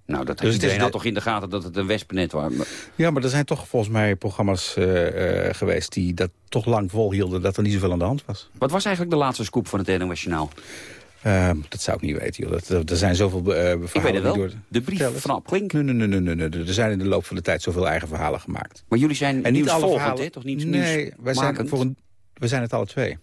Nou, dat Dus het iedereen de- toch in de gaten dat het een wespennet was. Ja, maar er zijn toch volgens mij programma's eh, eh, geweest... die dat toch lang volhielden dat er niet zoveel aan de hand was. Wat was eigenlijk de laatste scoop van het NOS Journaal? Eh, dat zou ik niet weten, joh. Dat, dat- er zijn zoveel eh verhalen Ik weet het wel. door... De brief Vertel van Klink. Nee, nee, nee, nee, nee. Er zijn in de loop van de tijd zoveel eigen verhalen gemaakt. Maar jullie zijn En niet alle verhalen... hè? Toch niet nee, wij zijn, voor een, we zijn het alle twee.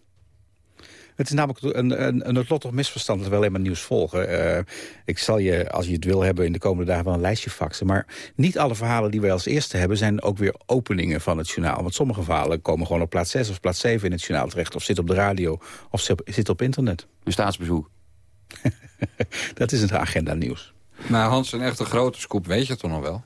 Het is namelijk een, een, een noodlottig misverstand dat we alleen maar nieuws volgen. Eh, ik zal je, als je het wil hebben, in de komende dagen wel een lijstje faxen. Maar niet alle verhalen die wij als eerste hebben... zijn ook weer openingen van het journaal. Want sommige verhalen komen gewoon op plaats 6 of plaats 7 in het journaal terecht. Of zitten op de radio, of zitten op, internet. Een staatsbezoek. Dat is een agenda nieuws. Nou, Hans, een echte grote scoop weet je toch nog wel?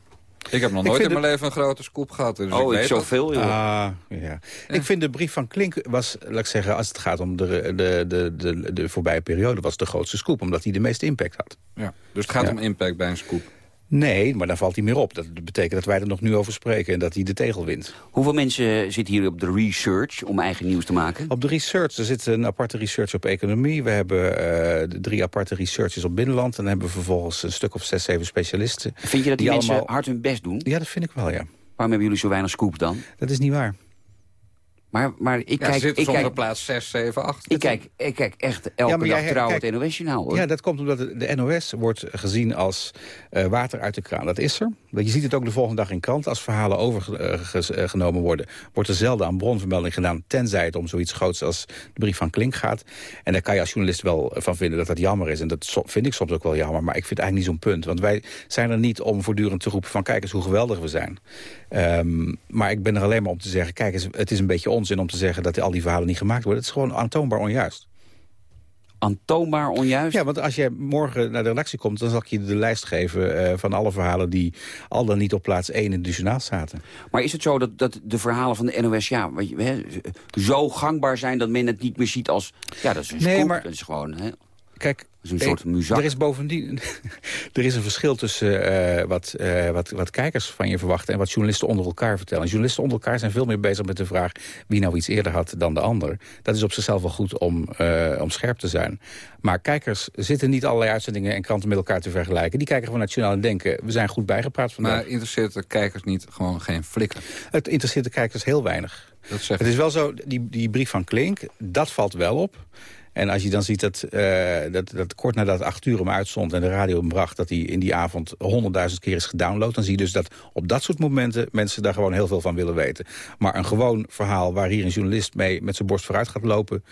Ik heb nog nooit in vind mijn leven een grote scoop gehad. Dus oh, ik ik zoveel, joh. Ah, ja. Ik vind de brief van Klink was, laat ik zeggen, als het gaat om de, de, de, de, de voorbije periode, was de grootste scoop, omdat hij de meeste impact had. Ja. Dus het gaat Ja. om impact bij een scoop. Nee, maar dan valt hij meer op. Dat betekent dat wij er nog nu over spreken en dat hij de tegel wint. Hoeveel mensen zitten hier op de research om eigen nieuws te maken? Op de research, er zit een aparte research op economie. We hebben eh, drie aparte researches op binnenland. En dan hebben we vervolgens een stuk of zes, zeven specialisten. Vind je dat die, die mensen allemaal- hard hun best doen? Ja, dat vind ik wel, ja. Waarom hebben jullie zo weinig scoop dan? Dat is niet waar. Maar, maar ik Ja, ze kijk... zitten Ik kijk, op plaats 6, 7, 8. ik kijk, ik kijk echt elke Ja, maar dag jij- trouw kijk- het NOS-journaal, hoor. Ja, dat komt omdat de, NOS wordt gezien als eh, water uit de kraan. Dat is er. Je ziet het ook de volgende dag in krant. Als verhalen overgenomen worden, wordt er zelden aan bronvermelding gedaan... tenzij het om zoiets groots als de brief van Klink gaat. En daar kan je als journalist wel van vinden dat dat jammer is. En dat vind ik soms ook wel jammer, maar ik vind het eigenlijk niet zo'n punt. Want wij zijn er niet om voortdurend te roepen van... kijk eens hoe geweldig we zijn. Ehm, maar ik ben er alleen maar om te zeggen... kijk het is een beetje onzin om te zeggen dat al die verhalen niet gemaakt worden. Het is gewoon aantoonbaar onjuist. Aantoonbaar onjuist? Ja, want als jij morgen naar de redactie komt... dan zal ik je de lijst geven eh, van alle verhalen... die al dan niet op plaats 1 in het journaal zaten. Maar is het zo dat, dat de verhalen van de NOS ja, zo gangbaar zijn... dat men het niet meer ziet als... Ja, dat is een Nee, scoop, maar- dat is gewoon... Kijk, is een soort muzak. er is bovendien er is een verschil tussen eh, wat, eh, wat, wat kijkers van je verwachten... en wat journalisten onder elkaar vertellen. Journalisten onder elkaar zijn veel meer bezig met de vraag... wie nou iets eerder had dan de ander. Dat is op zichzelf wel goed om, eh, om scherp te zijn. Maar kijkers zitten niet allerlei uitzendingen en kranten met elkaar te vergelijken. Die kijken gewoon journaal en denken... we zijn goed bijgepraat vandaag. Maar interesseert de kijkers niet gewoon geen flikker? Het interesseert de kijkers heel weinig. Dat Het is wel zo, die, die brief van Klink, dat valt wel op. En als je dan ziet dat, eh, dat, dat kort nadat acht uur hem uitzond en de radio hem bracht... dat hij in die avond honderdduizend keer is gedownload... dan zie je dus dat op dat soort momenten mensen daar gewoon heel veel van willen weten. Maar een gewoon verhaal waar hier een journalist mee met zijn borst vooruit gaat lopen...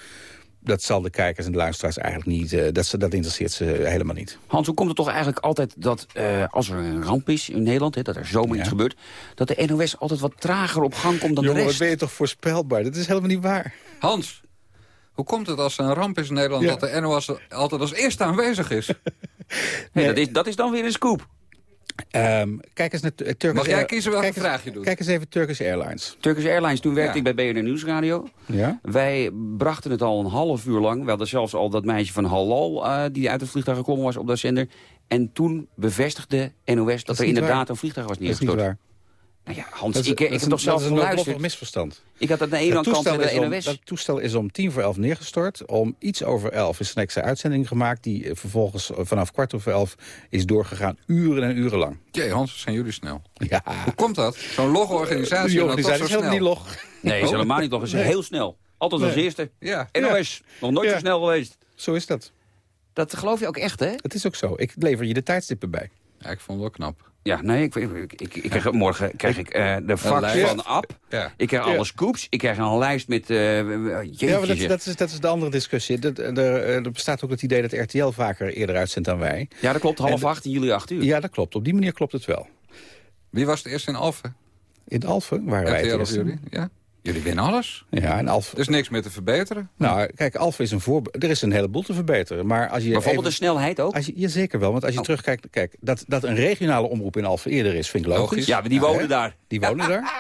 dat zal de kijkers en de luisteraars eigenlijk niet... eh, dat, ze- dat interesseert ze helemaal niet. Hans, hoe komt het toch eigenlijk altijd dat eh, als er een ramp is in Nederland... Hè, dat er zomaar iets gebeurt... dat de NOS altijd wat trager op gang komt dan Jongen, de rest? ben je toch voorspelbaar? Dat is helemaal niet waar. Hans, hoe komt het als er een ramp is in Nederland... Ja. dat de NOS altijd als eerste aanwezig is? Nee, dat, is, dat is dan weer een scoop. Ehm, kijk eens naar Turkish Mag jij kiezen welke kijk eens- vraag je doet? Kijk eens even Turkish Airlines. Turkish Airlines, toen werkte Ja. ik bij BNR Nieuwsradio. Ja? Wij brachten het al een half uur lang. We hadden zelfs al dat meisje van Halal eh, die uit het vliegtuig geklommen was op dat zender. En toen bevestigde NOS dat, er inderdaad waar. een vliegtuig was Dat is niet neergestort. waar. Nou ja, Hans, Dat is- ik, dat ik heb een- toch zelf dat is een misverstand. Ik had aan de ene Het kant toestel, met is de om, NOS. dat toestel is om tien voor elf neergestort. Om iets over elf is een extra uitzending gemaakt... die eh, vervolgens eh, vanaf kwart over elf is doorgegaan. Uren en uren lang. Jee, Hans, zijn jullie snel. Ja, Hoe komt dat? Zo'n logge organisatie die organisatie zo is helemaal snel. niet log. Nee, is helemaal niet toch. Is Nee. heel snel. Altijd als eerste. Ja. NOS, nog nooit zo snel geweest. Zo is dat. Dat geloof je ook echt, hè? Het is ook zo. Ik lever je de tijdstippen bij. Ja, ik vond het wel knap. Ja, nee, ik, ik, ik, ik krijg, morgen krijg ik eh, de fax van App. Ja. Ik krijg Ja. alle scoops. Ik krijg een lijst met... eh jeetje, Ja, maar dat, dat, is, dat is de andere discussie. Dat, er, er bestaat ook het idee dat RTL vaker eerder uitzendt dan wij. ja, dat klopt. Half En- acht en jullie acht uur. Ja, dat klopt. Op die manier klopt het wel. Wie was de eerste in Alphen? In Alphen waren wij het RTL of eerste. jullie? Ja. Jullie winnen alles. Ja, in Alphen. Er is niks meer te verbeteren. Nou, kijk, Alphen is een voorbeeld. Er is een heleboel te verbeteren. Maar als je Bijvoorbeeld even- de snelheid ook. Als je, ja, zeker wel. Want als je Oh. terugkijkt, kijk, dat, dat een regionale omroep in Alphen eerder is, vind ik logisch. Logisch. Ja, maar die wonen daar. Die wonen daar.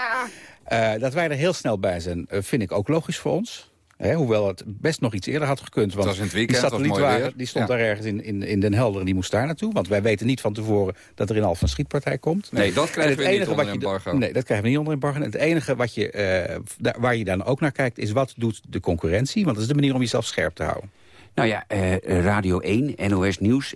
Eh, dat wij er heel snel bij zijn, eh, vind ik ook logisch voor ons. Hè, hoewel het best nog iets eerder had gekund. Want was in het weekend, die was satellietwagen die stond Ja. daar ergens in, in, in Den Helder en die moest daar naartoe. Want wij weten niet van tevoren dat er in Alphen een schietpartij komt. Nee, dat En krijgen we niet onder wat je. Nee, dat krijgen we niet onder embargo. En het enige wat je, eh, daar- waar je dan ook naar kijkt is wat doet de concurrentie. Want dat is de manier om jezelf scherp te houden. Nou ja, eh, Radio 1, NOS Nieuws.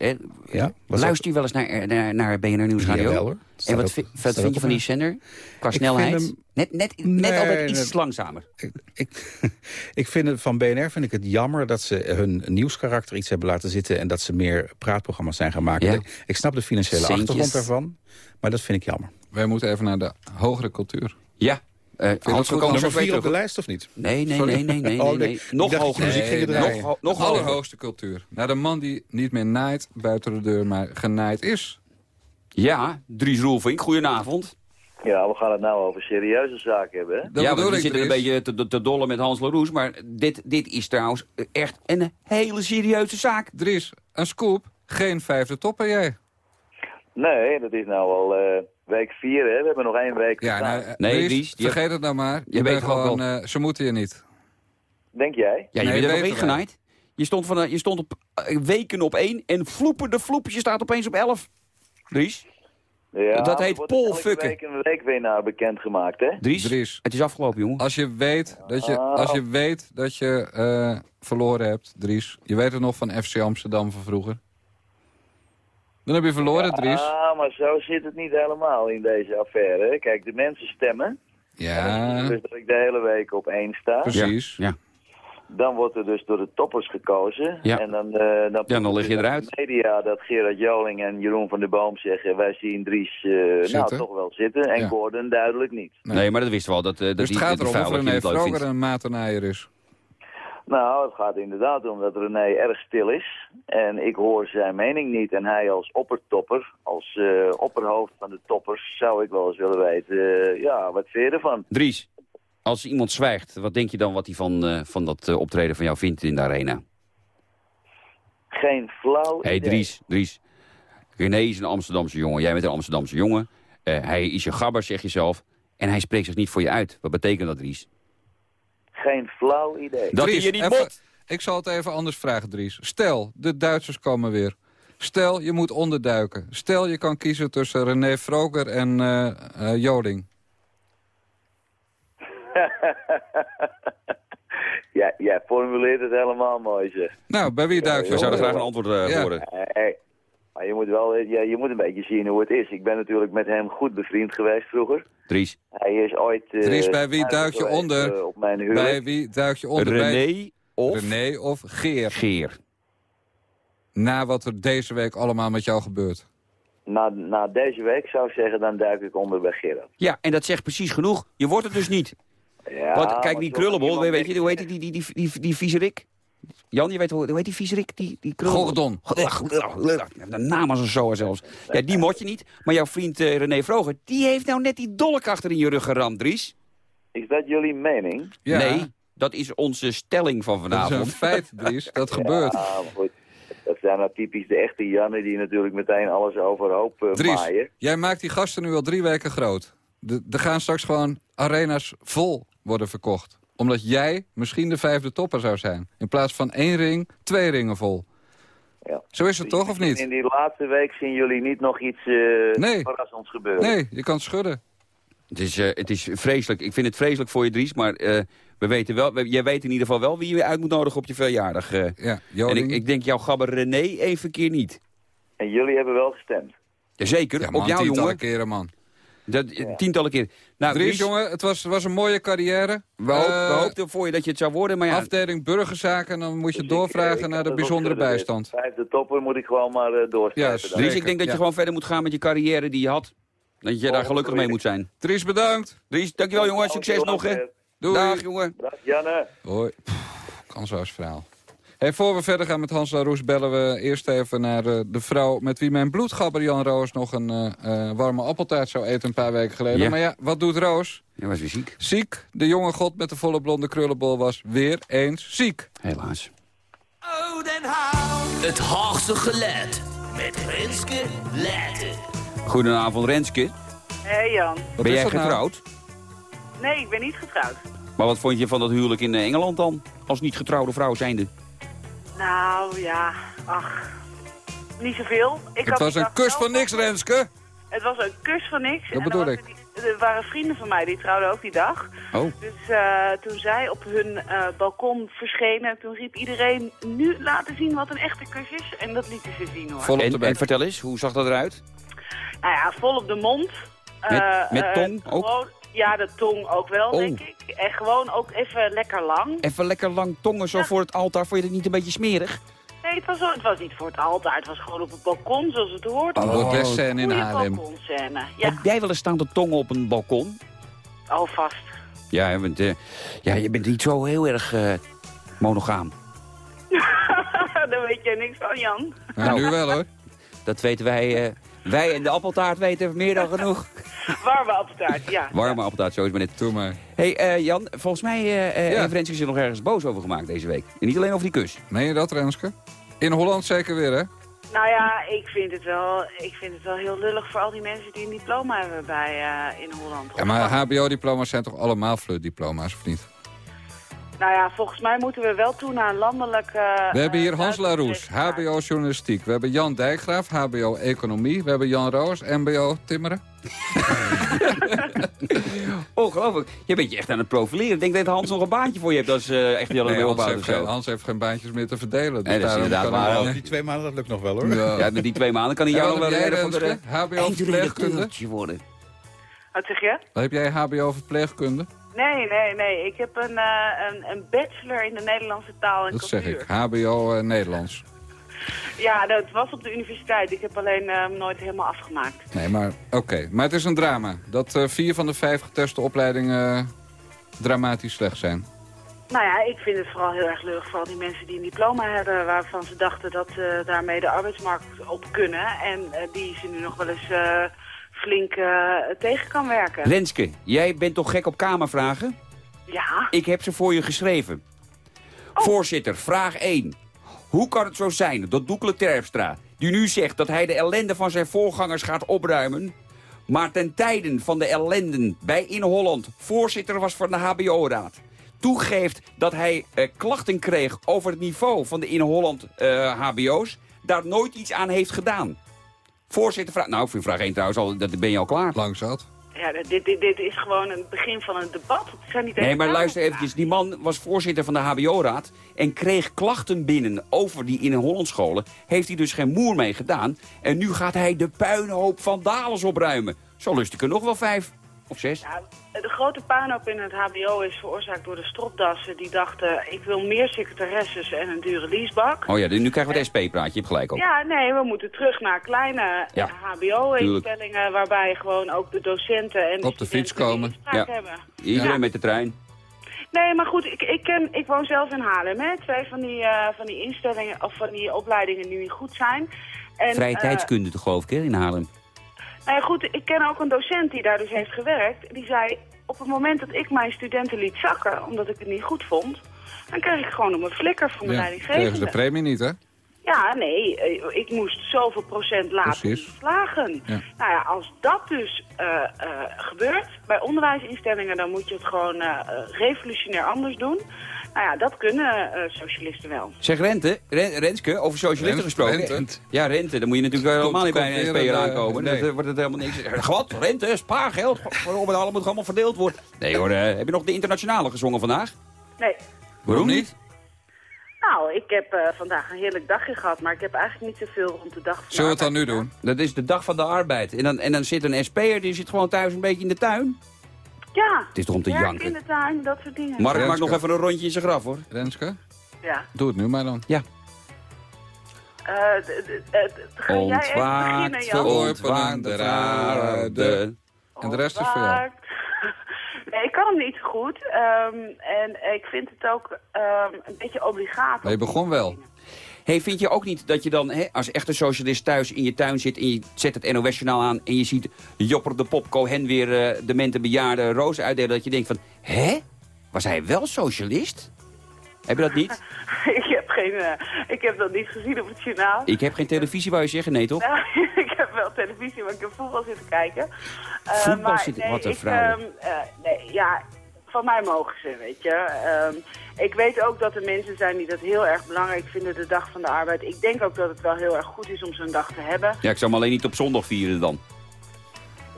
Ja, was Luister je wel eens naar, naar, naar BNR hoor. Staat En wat, vind je van die zender? Qua Ik snelheid? hem- Net, net, net Nee, altijd iets langzamer. Ik, ik, ik vind het van BNR vind ik het jammer dat ze hun nieuwskarakter iets hebben laten zitten... en dat ze meer praatprogramma's zijn gaan maken. Ja. Ik, ik snap de financiële Centjes. achtergrond daarvan, maar dat vind ik jammer. Wij moeten even naar de hogere cultuur. Ja. Eh dat Hans, we goed? komen zo Nummer vier op de lijst of niet? Nee, nee, nee, nee, nee, Oh, nee, nee. nee. Nog je hoger. muziek Nee, draaien. Nog, nog allerhoogste cultuur. Naar de man die niet meer naait buiten de deur, maar genaaid is. Ja, Dries Roelvink, goedenavond. Ja, we gaan het nou over serieuze zaken hebben, hè? Dat ja, we zitten een Dries. beetje te, te dollen met Hans Laroes. Maar dit, dit is trouwens echt een hele serieuze zaak. Dries, een scoop. Geen vijfde topper jij. Nee, dat is nou al eh, week vier, hè? We hebben nog één week Ja, te nou, eh, Nee, Dries, vergeet het nou maar. Je, weet bent ook gewoon, wel. eh, ze moeten je niet. Denk jij? Ja, je Nee, bent er nog ingenaaid. Je stond, van, eh, je stond op eh, weken op één en vloepen de vloepjes je staat opeens op elf. Dries, Ja, Dat heet Fukken. week een weekwinnaar bekendgemaakt, hè? Dries, Dries. het is afgelopen, jongen. Als je weet dat je, Ah. als je, weet dat je eh, verloren hebt, Dries. Je weet het nog van FC Amsterdam van vroeger. Dan heb je verloren, Dries. Ah, maar zo zit het niet helemaal in deze affaire. hè. Kijk, de mensen stemmen. Ja, Dus dat ik de hele week op één sta. precies. Ja. Dan wordt er dus door de toppers gekozen. Ja. En dan, eh dan, Ja, dan lig je eruit. De media dat Gerard Joling en Jeroen van der Boom zeggen... wij zien Dries eh, nou toch wel zitten en Ja. Gordon duidelijk niet. Nee. maar dat wisten we al. Dat, eh, dat Dus die, het gaat erom of René Vroger een matenaaier is. Nou, het gaat inderdaad om dat René erg stil is. En ik hoor zijn mening niet. En hij als oppertopper, als eh, opperhoofd van de toppers... zou ik wel eens willen weten, eh, ja, wat vind je ervan? Dries, als iemand zwijgt, wat denk je dan wat hij van, eh, van dat optreden van jou vindt in de arena? Geen flauw Hé hey. Dries, Dries. René is een Amsterdamse jongen. Jij bent een Amsterdamse jongen. Hij is je gabber, zeg je zelf. En hij spreekt zich niet voor je uit. Wat betekent dat, Dries? Geen flauw idee. Dat Dries, je niet even-. Ik zal het even anders vragen, Dries. Stel, de Duitsers komen weer. Stel, je moet onderduiken. Stel, je kan kiezen tussen René Vroger en eh eh, Joling. ja, jij formuleert het helemaal mooi, zeg. Nou, bij wie duik je We zouden graag een antwoord eh, Ja. horen. Hey, maar je moet wel ja, je moet een beetje zien hoe het is. Ik ben natuurlijk met hem goed bevriend geweest vroeger. Dries. Hij is ooit... eh, Dries, bij wie duik je onder? eh, op mijn huwelijk. Bij wie duik je onder? Bij René of René of Geer? Geer. Na wat er deze week allemaal met jou gebeurt. Na, na deze week zou ik zeggen, dan duik ik onder bij Gerard. Ja, en dat zegt precies genoeg. Je wordt het dus niet. Ja, Want, kijk, die krullenbol, weet je, hoe heet die, die, die, die, die, die viezerik? Jan, je weet hoe, hoe heet die viezerik? Die, die? Gordon. De naam als een zoa zelfs. Ja, die mot je niet. Maar jouw vriend eh, René Vroger, die heeft nou net die dolk achter in je rug geramd, Dries. Is dat jullie mening? Ja, Nee, dat is onze stelling van dat is een vanavond. feit, Dries. Dat gebeurt. Ja, maar goed. Dat zijn nou typisch de echte Jannen die natuurlijk meteen alles overhoop uh, Dries, maaien. jij maakt die gasten nu al drie weken groot. De- Er gaan straks gewoon arena's vol worden verkocht. Omdat jij misschien de vijfde topper zou zijn. In plaats van één ring, twee ringen vol. Ja. Zo is het toch, of In niet? die laatste week zien jullie niet nog iets eh Nee. verrassends gebeuren. Nee, je kan schudden. Het is, eh, het is vreselijk. Ik vind het vreselijk voor je, Dries. Maar eh, we weten wel, we- jij weet in ieder geval wel wie je uit moet nodigen op je verjaardag. eh. Ja, en Joling. ik, ik denk jouw gabber René even keer niet. En jullie hebben wel gestemd. Jazeker, ja, man, op jou, jongen. keren, man. Dat, eh, Tientallen keer. Nou, Dries, Dries, jongen, het was, was een mooie carrière. we, hoop- Eh, we hoopten voor je dat je het zou worden. Maar ja, Afdeling burgerzaken, dan moet je Dus eh, doorvragen ik naar de bijzondere bijstand. Vijfde topper moet ik gewoon maar uh, doorstrepen. Ja, dan. Dries, ik denk dat je ja. gewoon verder moet gaan met je carrière die je had. Dat je daar gelukkig mee moet zijn. Dries, bedankt. Dries, dankjewel jongen. Succes nog, hè. Doei. Dag, jongen. Dag Janne. Hoi. Kansloos verhaal. Hey, voor we verder gaan met Hans Laroes bellen we eerst even naar eh, de vrouw... met wie mijn bloedgabber Jan Roos nog een eh, eh, warme appeltaart zou eten een paar weken geleden. Ja. Maar ja, wat doet Roos? Je was weer ziek. Ziek. De jonge god met de volle blonde krullenbol was weer eens ziek. Helaas. Het Haagse geluid. Met Renske Leijten. Goedenavond, Renske. Hé Jan. Wat ben jij nou? getrouwd? Nee, ik ben niet getrouwd. Maar wat vond je van dat huwelijk in Engeland dan? Als niet getrouwde vrouw zijnde. Nou ja, ach. Niet zoveel. Ik Het had was een kus van niks, Renske. Het was een kus van niks. Dat En bedoel ik. er die- Er waren vrienden van mij die trouwden ook die dag. Oh. Dus eh, toen zij op hun eh, balkon verschenen, toen riep iedereen nu laten zien wat een echte kus is. En dat lieten ze zien hoor. Vol op de En, en vertel eens, hoe zag dat eruit? Nou ja, vol op de mond. Met- Eh, met eh, tong ook? Ja, de tong ook wel, Oh. denk ik. En gewoon ook even lekker lang. Even lekker lang tongen zo voor het altaar. Vond je het niet een beetje smerig? Nee, het was, wel- het was niet voor het altaar. Het was gewoon op het balkon zoals het hoort. Oh, bordesscène in Goeie Haarlem. balkonscène. Ja, Heb jij wel eens staan te tongen op een balkon? oh vast. Ja, je bent, eh, ja, je bent niet zo heel erg eh, monogaam. Daar weet jij niks van, Jan. Nou, nu wel hoor. Dat weten wij. eh, wij en de appeltaart weten meer dan genoeg. Warme appeltaart, ja. Warme appeltaart, zo is maar net. Doe maar. hey, eh, Jan, volgens mij eh eh, Ja. heeft Renske zich nog ergens boos over gemaakt deze week. En niet alleen over die kus. Meen je dat, Renske? In Holland zeker weer, hè? Nou ja, ik vind, het wel, ik vind het wel heel lullig voor al die mensen die een diploma hebben bij, eh, in Holland. Ja, maar hbo-diploma's zijn toch allemaal flirtdiploma's, of niet? Nou ja, volgens mij moeten we wel toe naar een landelijk... eh, We hebben hier eh, Hans Laroes, HBO Journalistiek. We hebben Jan Dijkgraaf, HBO Economie. We hebben Jan Roos, MBO Timmeren. Ongelooflijk. Je bent je echt aan het profileren. Ik denk dat Hans nog een baantje voor je hebt als eh echt Jan Nee, Hans, heeft geen. Hans heeft geen baantjes meer te verdelen. Dus Nee, dat is inderdaad wel- Die twee maanden, dat lukt nog wel hoor. Ja. Ja, met die twee maanden kan hij jou nog wel redden van de? HBO verpleegkunde? worden. Wat zeg je? Heb jij hbo verpleegkunde? Nee, nee, nee. Ik heb een, eh, een, een bachelor in de Nederlandse taal en Dat zeg ik. hbo eh, Nederlands. Ja, dat was op de universiteit. Ik heb alleen eh, nooit helemaal afgemaakt. Nee, maar oké. Maar het is een drama. Dat vier van de vijf geteste opleidingen dramatisch slecht zijn. Nou ja, ik vind het vooral heel erg leurig voor al die mensen die een diploma hebben... waarvan ze dachten dat ze daarmee de arbeidsmarkt op kunnen... en die ze nu nog wel eens flink eh, tegen kan werken. Renske, jij bent toch gek op kamervragen? Ja. Ik heb ze voor je geschreven. Voorzitter, vraag 1. Hoe kan het zo zijn dat Doekle Terpstra, die nu zegt dat hij de ellende van zijn voorgangers gaat opruimen... maar ten tijden van de ellenden bij In Holland voorzitter was van de HBO-raad... toegeeft dat hij eh, klachten kreeg over het niveau van de In Holland eh, HBO's... daar nooit iets aan heeft gedaan. Voorzitter, vraag... Nou, voor vraag 1 trouwens, al, dat ben je al klaar. Lang zat. Ja, dit, dit, dit is gewoon het begin van een debat. Het zijn niet Nee, maar luister eventjes. Die man was voorzitter van de HBO-raad... en kreeg klachten binnen over die in Holland scholen. Heeft hij dus geen moer mee gedaan. En nu gaat hij de puinhoop van Dalens opruimen. Zo lust ik er nog wel vijf of zes. Ja, de grote puinhoop in het hbo is veroorzaakt door de stropdassen. Die dachten, ik wil meer secretaresses en een dure leasebak. Oh ja, nu krijgen we het SP-praatje. Je hebt gelijk ook. Ja, nee, we moeten terug naar kleine Ja, hbo-instellingen... waarbij gewoon ook de docenten en de Op de fiets studenten komen. Ja. hebben. Iedereen Ja. met de trein. Nee, maar goed, ik, ik, ken, ik woon zelf in Haarlem. Hè. Twee van die, eh, van die instellingen of van die opleidingen die niet goed zijn. En, Vrije eh, tijdskunde, geloof ik, hè, in Haarlem. Nou ja, goed, ik ken ook een docent die daar dus heeft gewerkt. Die zei, op het moment dat ik mijn studenten liet zakken, omdat ik het niet goed vond... dan kreeg ik gewoon mijn flikker van mijn Ja, leidinggevende. kregen ze de premie niet, hè? Ja, nee, eh, ik moest zoveel procent laten slagen. Ja. Nou ja, als dat dus eh, eh, gebeurt bij onderwijsinstellingen... dan moet je het gewoon revolutionair anders doen. Nou ja, dat kunnen eh, socialisten wel. Zeg Rente, Ren- Renske, over socialisten Rent- gesproken. Rente. Ja, Rente, dan moet je natuurlijk wel helemaal niet bij een SP'er eh, aankomen. nee. Dan eh, wordt het helemaal niks. Eh, Wat? Rente, spaargeld? Waarom het allemaal moet allemaal verdeeld worden? Nee hoor, eh, heb je nog de internationale gezongen vandaag? Nee. Waarom niet? Nou, ik heb eh, vandaag een heerlijk dagje gehad... maar ik heb eigenlijk niet zoveel rond de dag van Zullen we het dan nu doen? Dat is de dag van de arbeid. En dan, en dan zit een SP'er, die zit gewoon thuis een beetje in de tuin. Ja, Het is toch om te werk janken. in de tuin, dat soort dingen. Mark maakt Renske. nog even een rondje in zijn graf, hoor. Renske? Ja. Doe het nu maar dan. Ja. Eh, jij even beginnen, Ontwaakt? Ontwaakt, de aarde. En de rest is voor jou. Nee, ik kan hem niet zo goed. Ehm, en ik vind het ook ehm, een beetje obligaat. Maar je begon wel. Hey, vind je ook niet dat je dan hè, als echte socialist thuis in je tuin zit... en je zet het NOS-journaal aan en je ziet Jopper de Pop Cohen weer eh de mente bejaarde roos uitdelen... dat je denkt van, hè? Was hij wel socialist? Heb je dat niet? ik, heb geen, eh, ik heb dat niet gezien op het journaal. Ik heb geen televisie, wou je zeggen? Nee, toch? Nou, ik heb wel televisie, maar ik heb voetbal zitten kijken. Eh, Voetbal maar zitten- nee, wat een vrouw. ehm, eh, nee, ja, van mij mogen ze, weet je. Ehm, ik weet ook dat er mensen zijn die dat heel erg belangrijk vinden, de dag van de arbeid. Ik denk ook dat het wel heel erg goed is om zo'n dag te hebben. Ja, ik zou hem alleen niet op zondag vieren dan.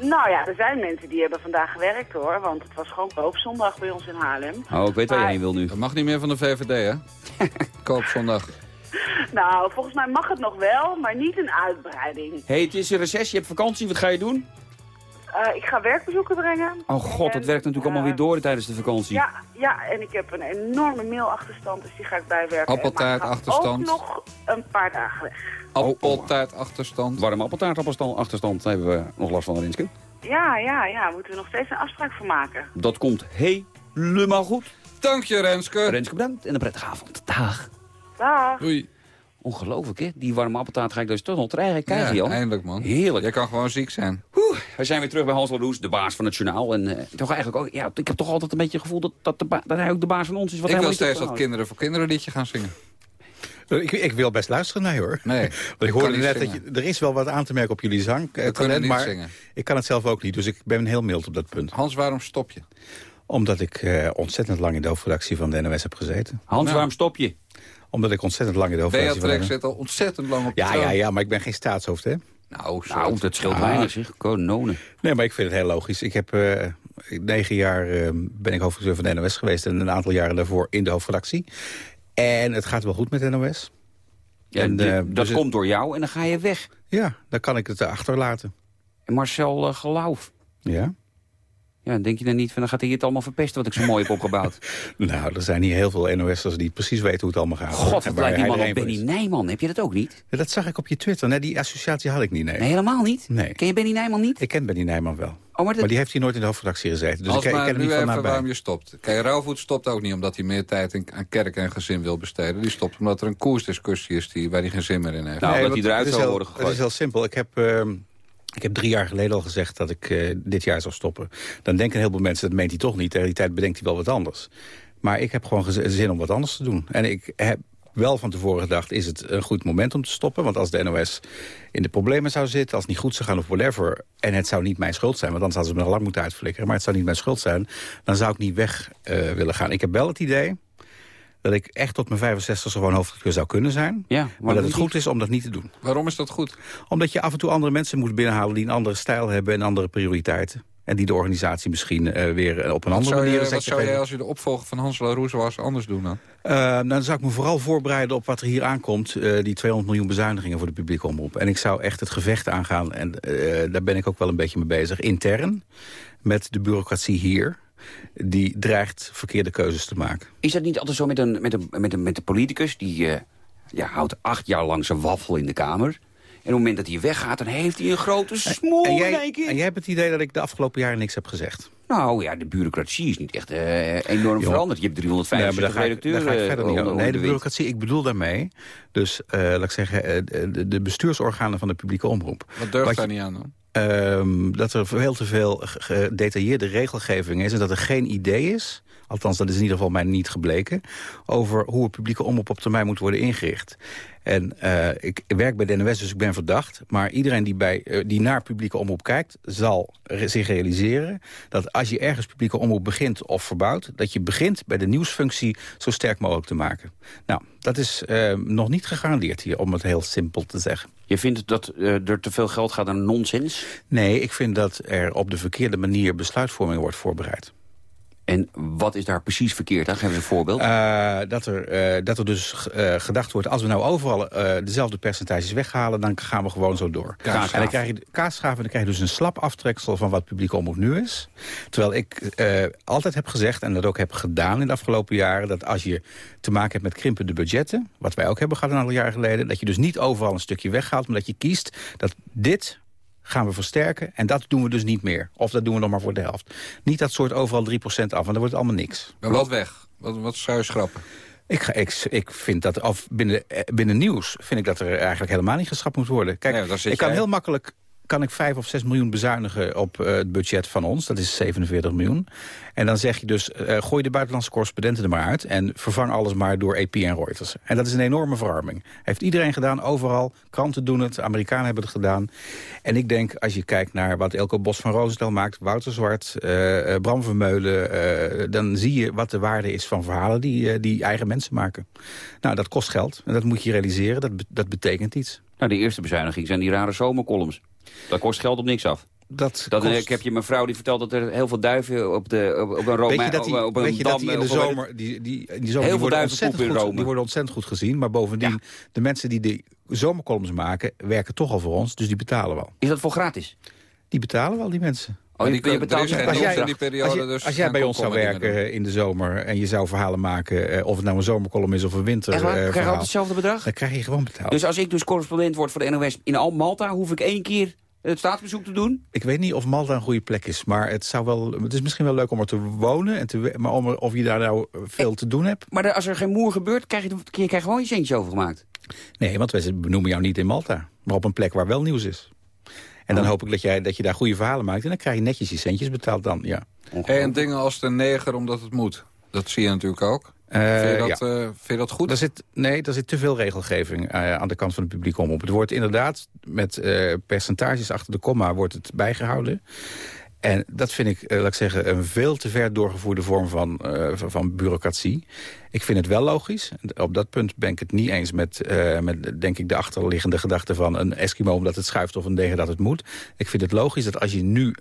Nou ja, er zijn mensen die hebben vandaag gewerkt hoor, want het was gewoon koopzondag bij ons in Haarlem. Oh, ik weet waar je Maar- heen wil nu. Dat mag niet meer van de VVD, hè? Koopzondag. Nou, volgens mij mag het nog wel, maar niet een uitbreiding. hey, het is een recess, je hebt vakantie, wat ga je doen? Eh, ik ga werkbezoeken brengen. Oh god, dat werkt natuurlijk allemaal weer door tijdens de vakantie. Ja, ja, en ik heb een enorme mailachterstand, dus die ga ik bijwerken. Appeltaart achterstand. ook nog een paar dagen weg. Appeltaart achterstand. Warme appeltaart achterstand hebben we nog last van, Rinske. Ja, ja, ja, moeten we nog steeds een afspraak voor maken. Dat komt helemaal goed. Dank je, Renske. Renske bedankt en een prettige avond. Dag. Dag. Doei. Ongelooflijk, hè? Die warme appeltaart ga ik dus toch nog krijgen, krijgen Ja, Jan. eindelijk, man. Heerlijk. Je kan gewoon ziek zijn. Oeh, we zijn weer terug bij Hans Roes, de baas van het journaal. En eh, toch eigenlijk ook, ja, ik heb toch altijd een beetje het gevoel dat, dat, de dat hij ook de baas van ons is. Wat ik wil steeds dat kinderen voor kinderen liedje gaan zingen. Ik, ik wil best luisteren naar je hoor. Nee, Want ik hoorde net dat je, er is wel wat aan te merken op jullie zang. kunnen talent, niet maar zingen. ik kan het zelf ook niet. Dus ik ben heel mild op dat punt. Hans, waarom stop je? Omdat ik eh, ontzettend lang in de hoofdredactie van de NOS heb gezeten. Hans, Nou. waarom stop je? Omdat ik ontzettend lang in de hoofdredactie van de NOS... zit al ontzettend lang op de Ja, ja, ja, maar ik ben geen staatshoofd, hè? Nou, zo. Nou, dat scheelt weinig, zeg. Kanonen. Nee, maar ik vind het heel logisch. Ik heb eh, negen jaar eh, ben ik hoofdredacteur van de NOS geweest... en een aantal jaren daarvoor in de hoofdredactie. En het gaat wel goed met NOS. Ja, En, eh, dat dus het- komt door jou en dan ga je weg. Ja, dan kan ik het achterlaten. En Marcel eh, Geloof. Ja? Ja, denk je dan niet van dan gaat hij het allemaal verpesten wat ik zo mooi heb opgebouwd? Nou, er zijn hier heel veel NOS'ers die precies weten hoe het allemaal gaat. God, waar lijkt die man op Benny. Nijman. Heb je dat ook niet? Ja, dat zag ik op je Twitter. Nee, die associatie had ik niet, nee. Nee, helemaal niet? Nee. Ken je Benny Nijman niet? Ik ken Benny Nijman wel. Oh, maar, dat... die heeft hier nooit in de hoofdredactie gezeten. Dus Als ik, ik maar ken hem nu niet van even nabij. waarom je stopt. Kijk, Rauwvoet stopt ook niet omdat hij meer tijd in- aan kerk en gezin wil besteden. Die stopt omdat er een koersdiscussie is die, waar hij geen zin meer in heeft. Nou, dat hij eruit zou heel- worden gegooid. Het is heel simpel. Ik heb, ehm, ik heb drie jaar geleden al gezegd dat ik eh, dit jaar zou stoppen. Dan denken heel veel mensen, dat meent hij toch niet. Tegen die tijd bedenkt hij wel wat anders. Maar ik heb gewoon zin om wat anders te doen. En ik heb wel van tevoren gedacht, is het een goed moment om te stoppen? Want als de NOS in de problemen zou zitten, als het niet goed zou gaan of whatever... en het zou niet mijn schuld zijn, want dan zouden ze me al lang moeten uitflikkeren... maar het zou niet mijn schuld zijn, dan zou ik niet weg eh, willen gaan. Ik heb wel het idee dat ik echt tot mijn 65 gewoon hoofdredacteur zou kunnen zijn. Ja, maar, dat het goed is om dat niet te doen. Waarom is dat goed? Omdat je af en toe andere mensen moet binnenhalen... die een andere stijl hebben en andere prioriteiten. En die de organisatie misschien eh, weer eh, op een Wat andere manier... wat zou jij als je de opvolger van Hans Laroes was anders doen dan? Eh, nou, dan zou ik me vooral voorbereiden op wat er hier aankomt. eh, die 200 miljoen bezuinigingen voor de publieke omroep. En ik zou echt het gevecht aangaan. En eh, daar ben ik ook wel een beetje mee bezig. Intern. Met de bureaucratie hier. Die dreigt verkeerde keuzes te maken. Is dat niet altijd zo met een, met een, met een, met de politicus? Die eh, ja, houdt acht jaar lang zijn waffel in de Kamer. En op het moment dat hij weggaat, dan heeft hij een grote smoel en, in jij, één keer. en jij hebt het idee dat ik de afgelopen jaren niks heb gezegd. Nou ja, de bureaucratie is niet echt eh, enorm Joh. veranderd. Je hebt Nee, maar 365 daar ga ik, redacteuren. daar ga ik verder niet eh, onder Nee, de bureaucratie, ik bedoel daarmee... dus, eh, laat ik zeggen, eh, de, de bestuursorganen van de publieke omroep. Wat durft Wat daar je- niet aan dan? Ehm, dat er veel te veel ge- gedetailleerde regelgeving is... en dat er geen idee is, althans dat is in ieder geval mij niet gebleken... over hoe een publieke omroep op termijn moet worden ingericht. En eh, ik werk bij de NOS, dus ik ben verdacht. Maar iedereen die, bij, eh, die naar publieke omroep kijkt... zal re- zich realiseren dat als je ergens publieke omroep begint of verbouwt... dat je begint bij de nieuwsfunctie zo sterk mogelijk te maken. Nou, dat is eh, nog niet gegarandeerd hier, om het heel simpel te zeggen. Je vindt dat er te veel geld gaat aan nonsens? Nee, ik vind dat er op de verkeerde manier besluitvorming wordt voorbereid. En wat is daar precies verkeerd aan? Geef eens een voorbeeld. Eh, dat, er, eh, dat er dus eh, gedacht wordt, als we nou overal dezelfde percentages weghalen... dan gaan we gewoon zo door. Kaasgraaf. En dan krijg je kaasgraaf en dan krijg je dus een slap aftreksel van wat publiek omroep nu is. Terwijl ik altijd heb gezegd, en dat ook heb gedaan in de afgelopen jaren... dat als je te maken hebt met krimpende budgetten... wat wij ook hebben gehad een aantal jaar geleden... dat je dus niet overal een stukje weghaalt, maar dat je kiest dat dit gaan we versterken. En dat doen we dus niet meer. Of dat doen we nog maar voor de helft. Niet dat soort overal 3% af, want dan wordt het allemaal niks. Maar wat weg? Wat, wat zou je schrappen? Ik, ga, ik, ik vind dat, of binnen, eh, binnen nieuws, vind ik dat er eigenlijk helemaal niet geschrapt moet worden. Kijk, Nee, ik kan jij. heel makkelijk kan ik 5 of 6 miljoen bezuinigen op eh, het budget van ons. Dat is 47 miljoen. En dan zeg je dus, eh, gooi de buitenlandse correspondenten er maar uit... en vervang alles maar door AP en Reuters. En dat is een enorme verarming. Heeft iedereen gedaan, overal. Kranten doen het, Amerikanen hebben het gedaan. En ik denk, als je kijkt naar wat Elko Bos van Roosendaal maakt... Wouter Zwart, eh, Bram Vermeulen... dan zie je wat de waarde is van verhalen die, die eigen mensen maken. Nou, dat kost geld. En dat moet je realiseren. Dat, dat betekent iets. Nou, de eerste bezuiniging zijn die rare zomercolumns. Dat kost geld op niks af. Dat Dan, eh, kost- ik heb je mevrouw die vertelt dat er heel veel duiven op, de, op, op een Rome, Weet je dat die, op, een weet je dat dam, die in de zomer, die, die, in die zomer Heel veel die duiven in goed, die worden ontzettend goed gezien. Maar bovendien, de mensen die de zomercolumns maken, werken toch al voor ons. Dus die betalen wel. Is dat voor gratis? Die betalen wel, die mensen. Oh, die, je betaalt er is geen Als jij, in die periode, als, je- dus als jij bij ons zou werken in de zomer en je zou verhalen maken, eh, of het nou een zomercolumn is of een winter Echt waar? eh, Krijg je altijd hetzelfde bedrag? dan krijg je gewoon betaald. Dus als ik dus correspondent word voor de NOS in Al Malta... hoef ik één keer het staatsbezoek te doen? Ik weet niet of Malta een goede plek is, maar het, zou wel, het is misschien wel leuk om er te wonen. En te, we- maar om er- of je daar nou veel te doen hebt. Maar als er geen moer gebeurt, krijg je, je krijgt gewoon je centje overgemaakt. Nee, want wij benoemen jou niet in Malta. Maar op een plek waar wel nieuws is. En dan hoop ik dat, jij, dat je daar goede verhalen maakt. En dan krijg je netjes je centjes betaald dan, ja. En dingen als de neger omdat het moet. Dat zie je natuurlijk ook. Eh, vind, je dat, ja. eh, vind je dat goed? Daar zit, nee, daar zit te veel regelgeving eh, aan de kant van het publiek om op. Het wordt inderdaad met eh, percentages achter de komma wordt het bijgehouden. En dat vind ik, eh, laat ik zeggen, een veel te ver doorgevoerde vorm van, eh, van, bureaucratie. Ik vind het wel logisch. Op dat punt ben ik het niet eens met, eh, met denk ik, de achterliggende gedachte van een Eskimo omdat het schuift of een degen dat het moet. Ik vind het logisch dat als je nu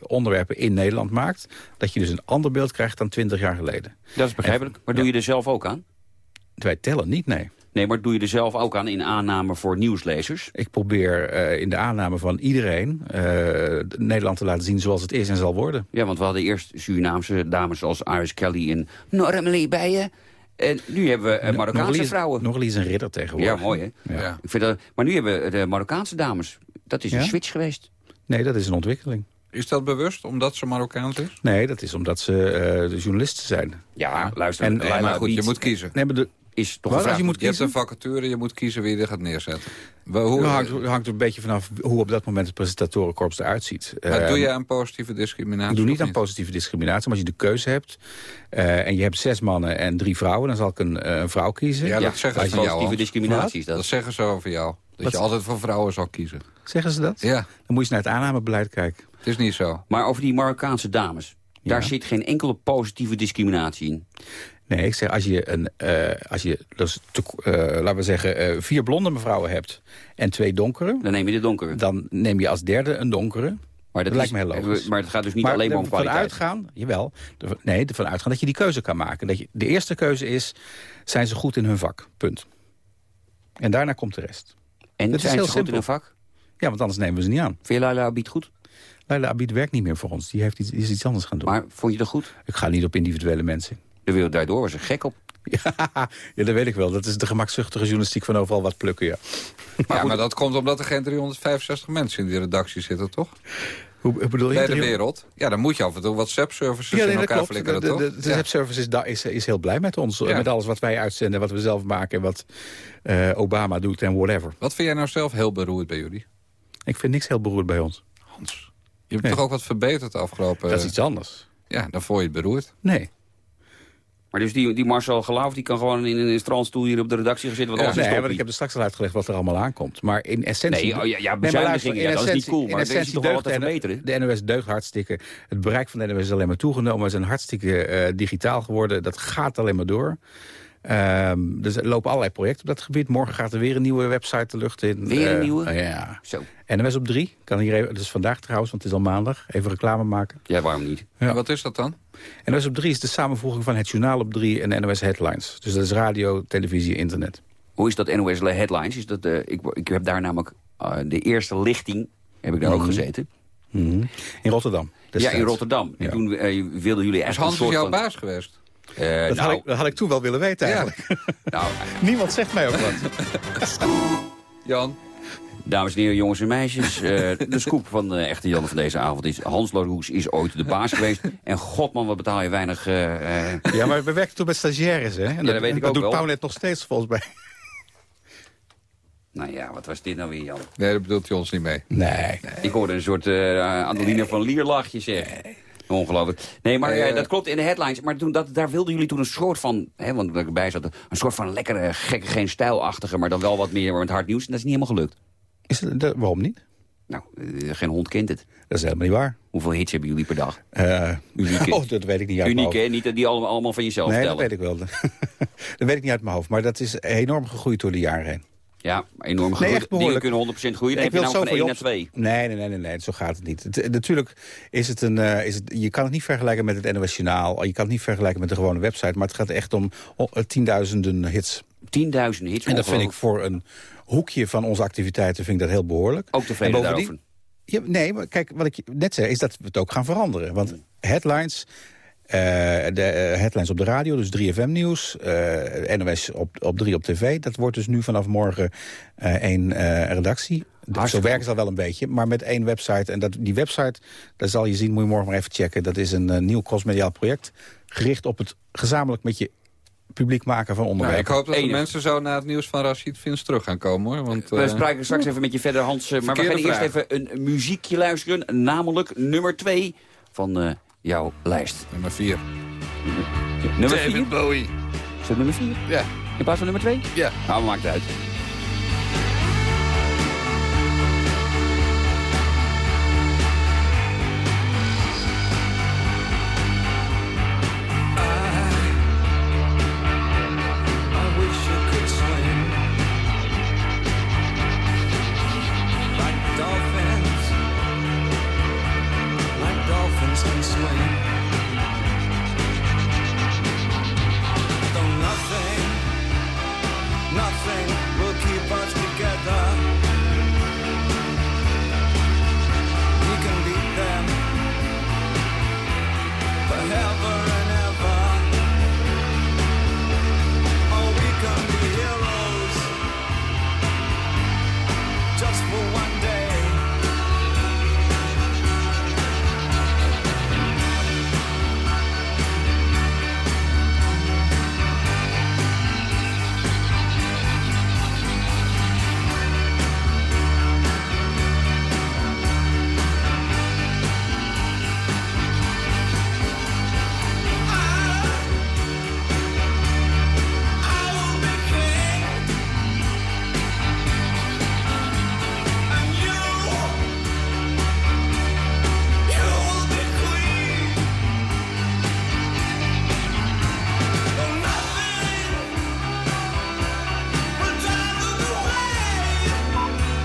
onderwerpen in Nederland maakt, dat je dus een ander beeld krijgt dan twintig jaar geleden. Dat is begrijpelijk. Maar doe je er zelf ook aan? Wij tellen niet, nee. Nee, maar doe je er zelf ook aan in aanname voor nieuwslezers? Ik probeer eh, in de aanname van iedereen eh, Nederland te laten zien zoals het is en zal worden. Ja, want we hadden eerst Surinaamse dames zoals Iris Kelly en Normally bij je. En nu hebben we eh, Marokkaanse Noralie is- vrouwen. Noralie is een ridder tegenwoordig. Ja, mooi hè? Ja. Ik vind dat, maar nu hebben we de Marokkaanse dames. Dat is een Ja? switch geweest. Nee, dat is een ontwikkeling. Is dat bewust, omdat ze Marokkaans is? Nee, dat is omdat ze eh, de journalisten zijn. Ja, luister. En- maar goed, je moet kiezen. Nee, maar de, Is toch Wat, als je moet Je hebt kiezen? een vacature, je moet kiezen wie je er gaat neerzetten. Wel, hoe, Het hangt, hangt er een beetje vanaf hoe op dat moment het presentatorenkorps eruit ziet. maar Eh, doe je aan positieve discriminatie? Ik doe niet aan positieve discriminatie, maar als je de keuze hebt... eh, en je hebt zes mannen en drie vrouwen... dan zal ik een, eh, een vrouw kiezen. Ja, dat zeggen ze van jou. Discriminatie is dat. Dat zeggen ze over jou. Dat Wat? je altijd voor vrouwen zal kiezen. Zeggen ze dat? Ja, Dan moet je naar het aannamebeleid kijken. het is niet zo. Maar over die Marokkaanse dames. Daar zit geen enkele positieve discriminatie in. Nee, ik zeg, als je, een, eh, als je dus, te- eh, laten we zeggen, eh, vier blonde mevrouwen hebt... en twee donkere, Dan neem je de donkere. dan neem je als derde een donkere. Maar Dat lijkt me heel logisch. Maar het gaat dus niet maar alleen maar om kwaliteit. uitgaan, jawel, nee, ervan uitgaan dat je die keuze kan maken. Dat je, de eerste keuze is, zijn ze goed in hun vak? Punt. En daarna komt de rest. En Dat is zijn heel ze goed in een vak? Ja, want anders nemen we ze niet aan. Vind je Laila Abid goed? Laila Abid werkt niet meer voor ons. Die, heeft iets, is iets anders gaan doen. Maar vond je dat goed? Ik ga niet op individuele mensen. De wereld daardoor was er gek op. Ja, ja, dat weet ik wel. Dat is de gemakzuchtige journalistiek van overal wat plukken, ja. Maar, ja, maar dat komt omdat er geen 365 mensen in die redactie zitten, toch? Hoe, bedoel je? Bij de wereld. Ja, dan moet je af en toe wat SAP-services Ja, nee, in elkaar klopt. flikkeren, de, toch? de, de Ja. Zep-service is, is, is heel blij met ons. Ja. Met alles wat wij uitzenden, wat we zelf maken... en wat eh, Obama doet en whatever. Wat vind jij nou zelf heel beroerd bij jullie? Ik vind niks heel beroerd bij ons. Hans, je hebt Nee. toch ook wat verbeterd de afgelopen... Dat is iets anders. Ja, dan vond je het beroerd. Nee. Maar dus die, die Marcel Geloof die kan gewoon in een strandstoel hier op de redactie gaan zitten. Want anders nee, want ik heb er straks al uitgelegd wat er allemaal aankomt. Maar in essentie... Nee, oh ja, ja, luister, in ja, dat is niet essentie- cool, in maar is essentie toch wel wat te de- verbeteren? De NOS deugt hartstikke. Het bereik van de NOS is alleen maar toegenomen. We zijn hartstikke eh, digitaal geworden. Dat gaat alleen maar door. Ehm, dus er lopen allerlei projecten op dat gebied. Morgen gaat er weer een nieuwe website de lucht in. Weer een Eh, nieuwe? ja. Zo. NOS op 3. Kan hier even, dus vandaag trouwens, want het is al maandag. Even reclame maken. Ja, waarom niet? Ja. En wat is dat dan? NOS op 3 is de samenvoeging van het journaal op 3 en de NOS Headlines. Dus dat is radio, televisie, internet. Hoe is dat NOS Headlines? Is dat, eh, ik, ik heb daar namelijk eh, de eerste lichting, heb ik daar ook Mhm. gezeten. Mhm. In Rotterdam. Ja, in Rotterdam. En Ja. toen wilden jullie Is echt Hans een soort jouw van... baas geweest? Eh, Dat, nou, had ik, dat had ik toen wel willen weten Ja. eigenlijk. nou, Niemand zegt mij ook wat. Jan? dames en heren, jongens en meisjes. eh, de scoop van de echte Jan van deze avond is... Hans Laroes is ooit de baas geweest. En godman, wat betaal je weinig... eh, eh, Ja, maar we werken toen met stagiaires, hè? En dat weet ik dat ook doet. Pauwnet nog steeds volgens mij. nou ja, wat was dit nou weer, Jan? Nee, dat bedoelt hij ons niet mee. Nee. Ik hoorde een soort eh Adeline van Lier lachje, zeg. Ongelooflijk. Nee, maar Eh, eh, dat klopt in de headlines. Maar toen, dat, daar wilden jullie toen een soort van... Hè, want erbij zat, een soort van lekkere, gekke, geen stijlachtige... maar dan wel wat meer met hard nieuws. En dat is niet helemaal gelukt. Is het, dat- waarom niet? Nou, eh, geen hond kent het. Dat is helemaal niet waar. Hoeveel hits hebben jullie per dag? Eh, Uniek, oh, dat weet ik niet uit Uniek, mijn hè? Niet dat die allemaal, van jezelf hoofd. Nee, dat weet ik wel. dat weet ik niet uit mijn hoofd. Maar dat is enorm gegroeid door de jaren heen. Ja, enorm Nee, gegroeid. echt behoorlijk. Dingen kunnen 100% groeien. Dan Ik heb je nou van zoveel 1 naar jobs- 2. Nee, nee, nee, nee, nee, zo gaat het niet. Het, natuurlijk is het een, eh, is het, je kan het niet vergelijken met het NOS Journaal. Je kan het niet vergelijken met de gewone website. Maar het gaat echt om eh, tienduizenden hits. 10.000 hits. En dat vind ik voor een hoekje van onze activiteiten vind ik dat heel behoorlijk. Ook tevreden daarover. Ja, nee, maar kijk, wat ik net zei, is dat we het ook gaan veranderen. Want headlines, eh, de eh, headlines op de radio, dus 3FM Nieuws, eh, NOS op, op 3 op tv... dat wordt dus nu vanaf morgen eh, één eh, redactie. Zo Hartstikke werkt het al wel een beetje, maar met één website. En dat, die website, daar zal je zien, moet je morgen maar even checken. Dat is een eh, nieuw crossmediaal project, gericht op het gezamenlijk met je publiek maken van Nou, onderwerpen. ik hoop dat de mensen zo na het nieuws van Rashid Vins terug gaan komen, hoor. Want, We eh, spreken straks even met je verder, Hans. eh, Maar we gaan eerst even een muziekje luisteren. Namelijk nummer 2 van eh, jouw lijst. Nummer 4. Nummer 4? Bowie. Is het nummer 4? Ja. In plaats van nummer 2? Ja. Nou, maakt het uit.